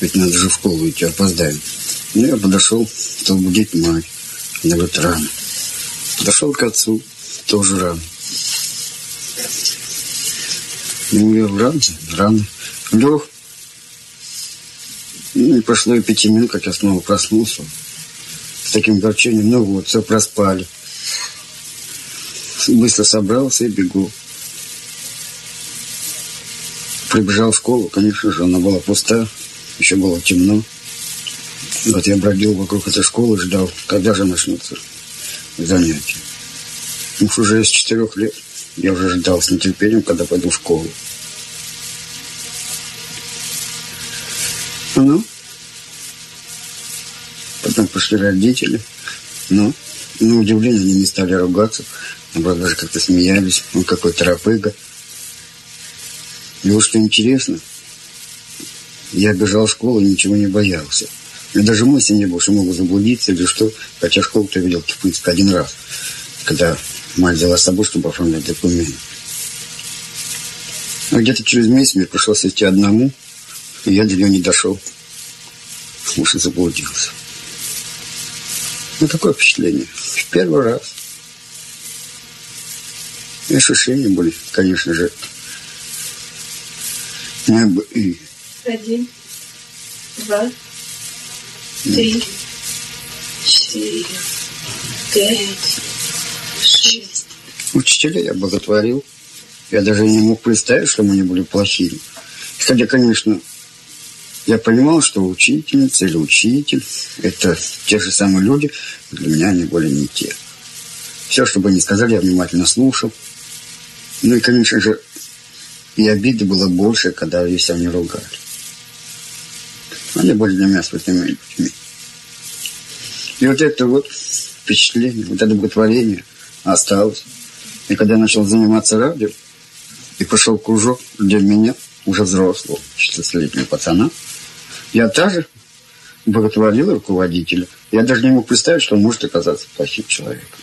Ведь надо же в школу идти, опоздаем. Ну, я подошел, стал будить мать. Она говорит, рано. Подошел к отцу, тоже рано. Я рано, рано. Лег. Ну, не прошло и пяти минут, как я снова проснулся. С таким горчением, ну вот, все проспали. Быстро собрался и бегу. Прибежал в школу, конечно же, она была пуста, еще было темно. Вот я бродил вокруг этой школы, ждал, когда же начнутся занятия. Уж уже с четырех лет я уже ждал с нетерпением, когда пойду в школу. Ну, потом пришли родители, но, на удивление, они не стали ругаться, наоборот, даже как-то смеялись, он какой торопыга. И вот что интересно, я бежал в школу и ничего не боялся. И даже мысли не было, что могу заблудиться или что. Хотя школу-то видел, в принципе, один раз, когда мать взяла с собой, чтобы оформлять документы. А где-то через месяц мне пришлось идти одному, и я до нее не дошел. Уж и заблудился. Ну, такое впечатление. В первый раз. И ощущения были, конечно же, небо и Один, два, три, четыре, пять. Учителя я боготворил. Я даже не мог представить, что они были плохими. Хотя, конечно, я понимал, что учительница или учитель – это те же самые люди, для меня они были не те. Все, что бы они сказали, я внимательно слушал. Ну и, конечно же, и обиды было больше, когда если они ругали. Они были для меня святыми людьми. И вот это вот впечатление, вот это боготворение осталось. И когда я начал заниматься радио, и пошел кружок, где меня, уже взрослого, 16-летнего пацана, я также боготворил руководителя. Я даже не мог представить, что он может оказаться плохим человеком.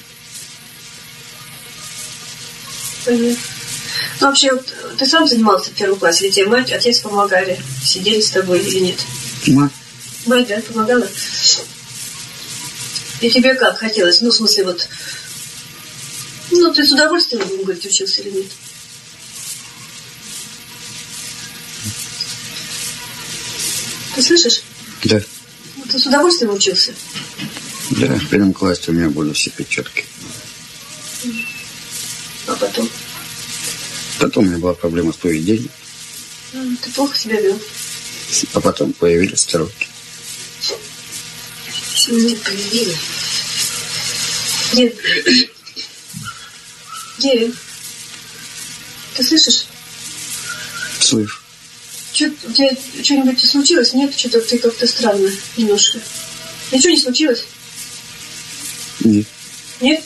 Понятно. Ну, вообще, вот, ты сам занимался в первом классе, или тебе мать, отец помогали? Сидели с тобой или нет? Мать, Мать, да, помогала? И тебе как хотелось? Ну, в смысле, вот... Ну, ты с удовольствием, будем говорить, учился или нет? Ты слышишь? да, Ну, Ты с удовольствием учился? да, в первом классе у меня были все пятерки. А потом? Потом у меня была проблема с поведением, М, Ты плохо себя вел? а потом появились тройки. Сегодня полюбила. Ген. Ген. Ты слышишь? Слышь, Чё, у тебя что-нибудь случилось? Нет, что-то ты как-то странно немножко. Ничего не случилось? нет, Нет?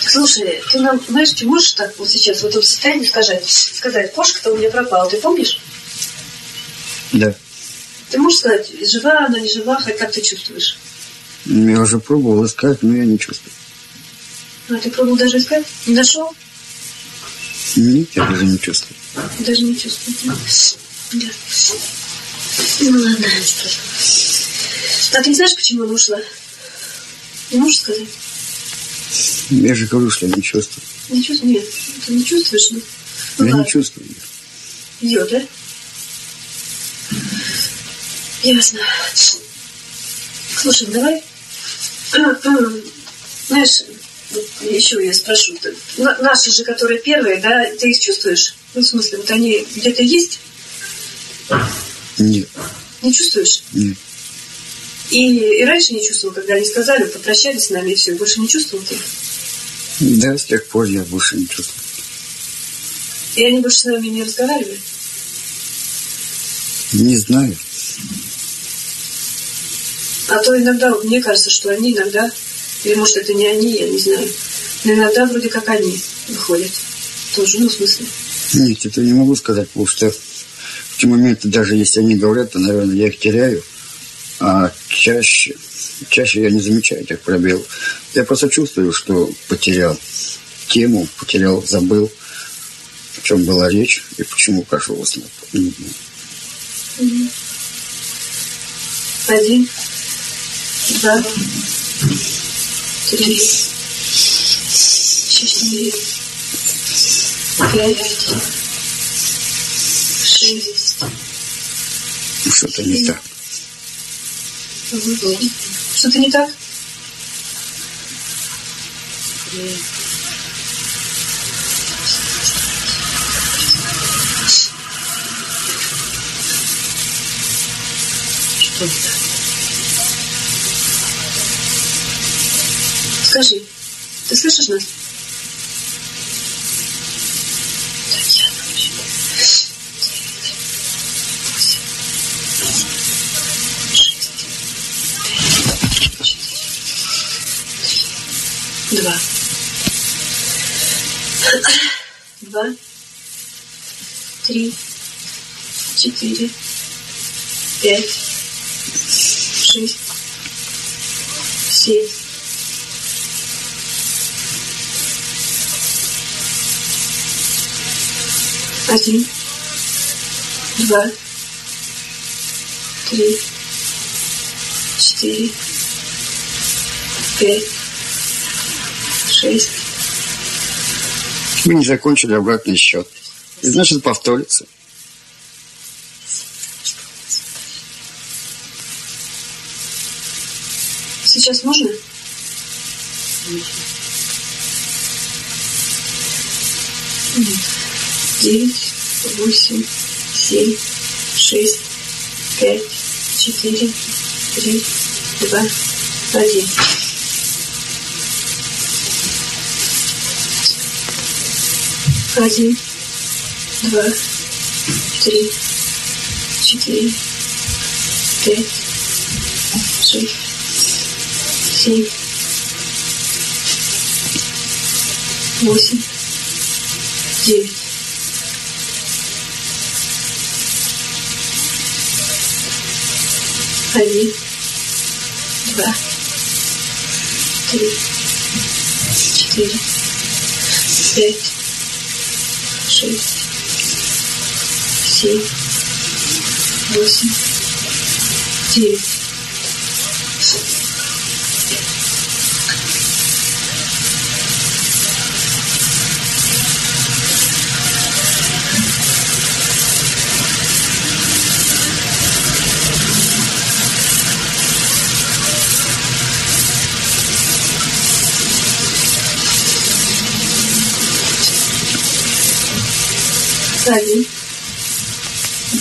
Слушай, ты нам, знаешь, ты можешь так вот сейчас в этом состоянии сказать, сказать, кошка-то у меня пропала, ты помнишь? да. Ты можешь сказать, жива она, не жива, хоть как ты чувствуешь? Я уже пробовал искать, но я не чувствую. А ты пробовал даже искать? Не нашел? Нет, я даже не чувствую. Даже не чувствую. Да. Ну ладно, А ты не знаешь, почему она ушла? Не можешь сказать? Я же говорю, что не чувствую. Не чувствую? Нет, ты не чувствуешь? Ну, ну я ладно. не чувствую. Ее, да? Ясно. Слушай, ну давай... Знаешь, еще я спрошу. Наши же, которые первые, да, ты их чувствуешь? Ну, в смысле, вот они где-то есть? Нет, Не чувствуешь? нет. И, и раньше не чувствовал, когда они сказали, попрощались с нами, и все, больше не чувствовал ты. Да, с тех пор я больше не чувствую. И они больше с нами не разговаривали. Не знаю. А то иногда, мне кажется, что они иногда, или может это не они, я не знаю, но иногда вроде как они выходят. Тоже, ну, в смысле. Нет, это не могу сказать, потому что в те моменты, даже если они говорят, то, наверное, я их теряю. А чаще, чаще я не замечаю этих пробелов. Я просто чувствую, что потерял тему, потерял, забыл, о чем была речь и почему прошел знаю. Один, два, три, четыре, пять, шесть. Что-то не так. Что-то не так? Что это? Скажи, ты слышишь нас? Два. Два. Три. Четыре. Пять. Шесть. Семь. Один, два, три, четыре, пять, шесть. Мы не закончили обратный счет. Значит, повторится. Сейчас можно? Мгм. Девять, восемь, семь, шесть, пять, четыре, три, два, один. Один, два, три, четыре, пять, шесть, семь, восемь, девять. Один, два, три, четыре, пять, шесть, семь, восемь, девять.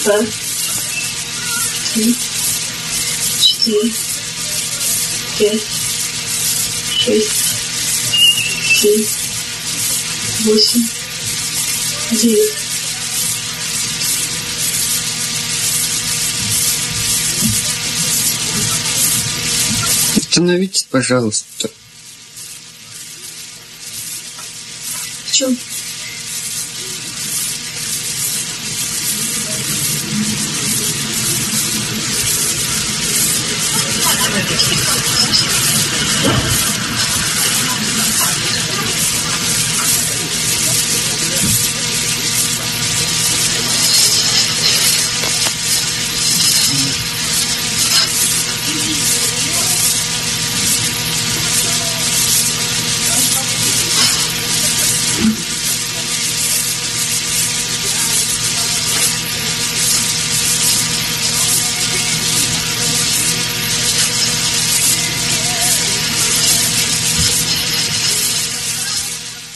Два, три, четыре, пять, шесть, семь, восемь, девять. Остановитесь, пожалуйста.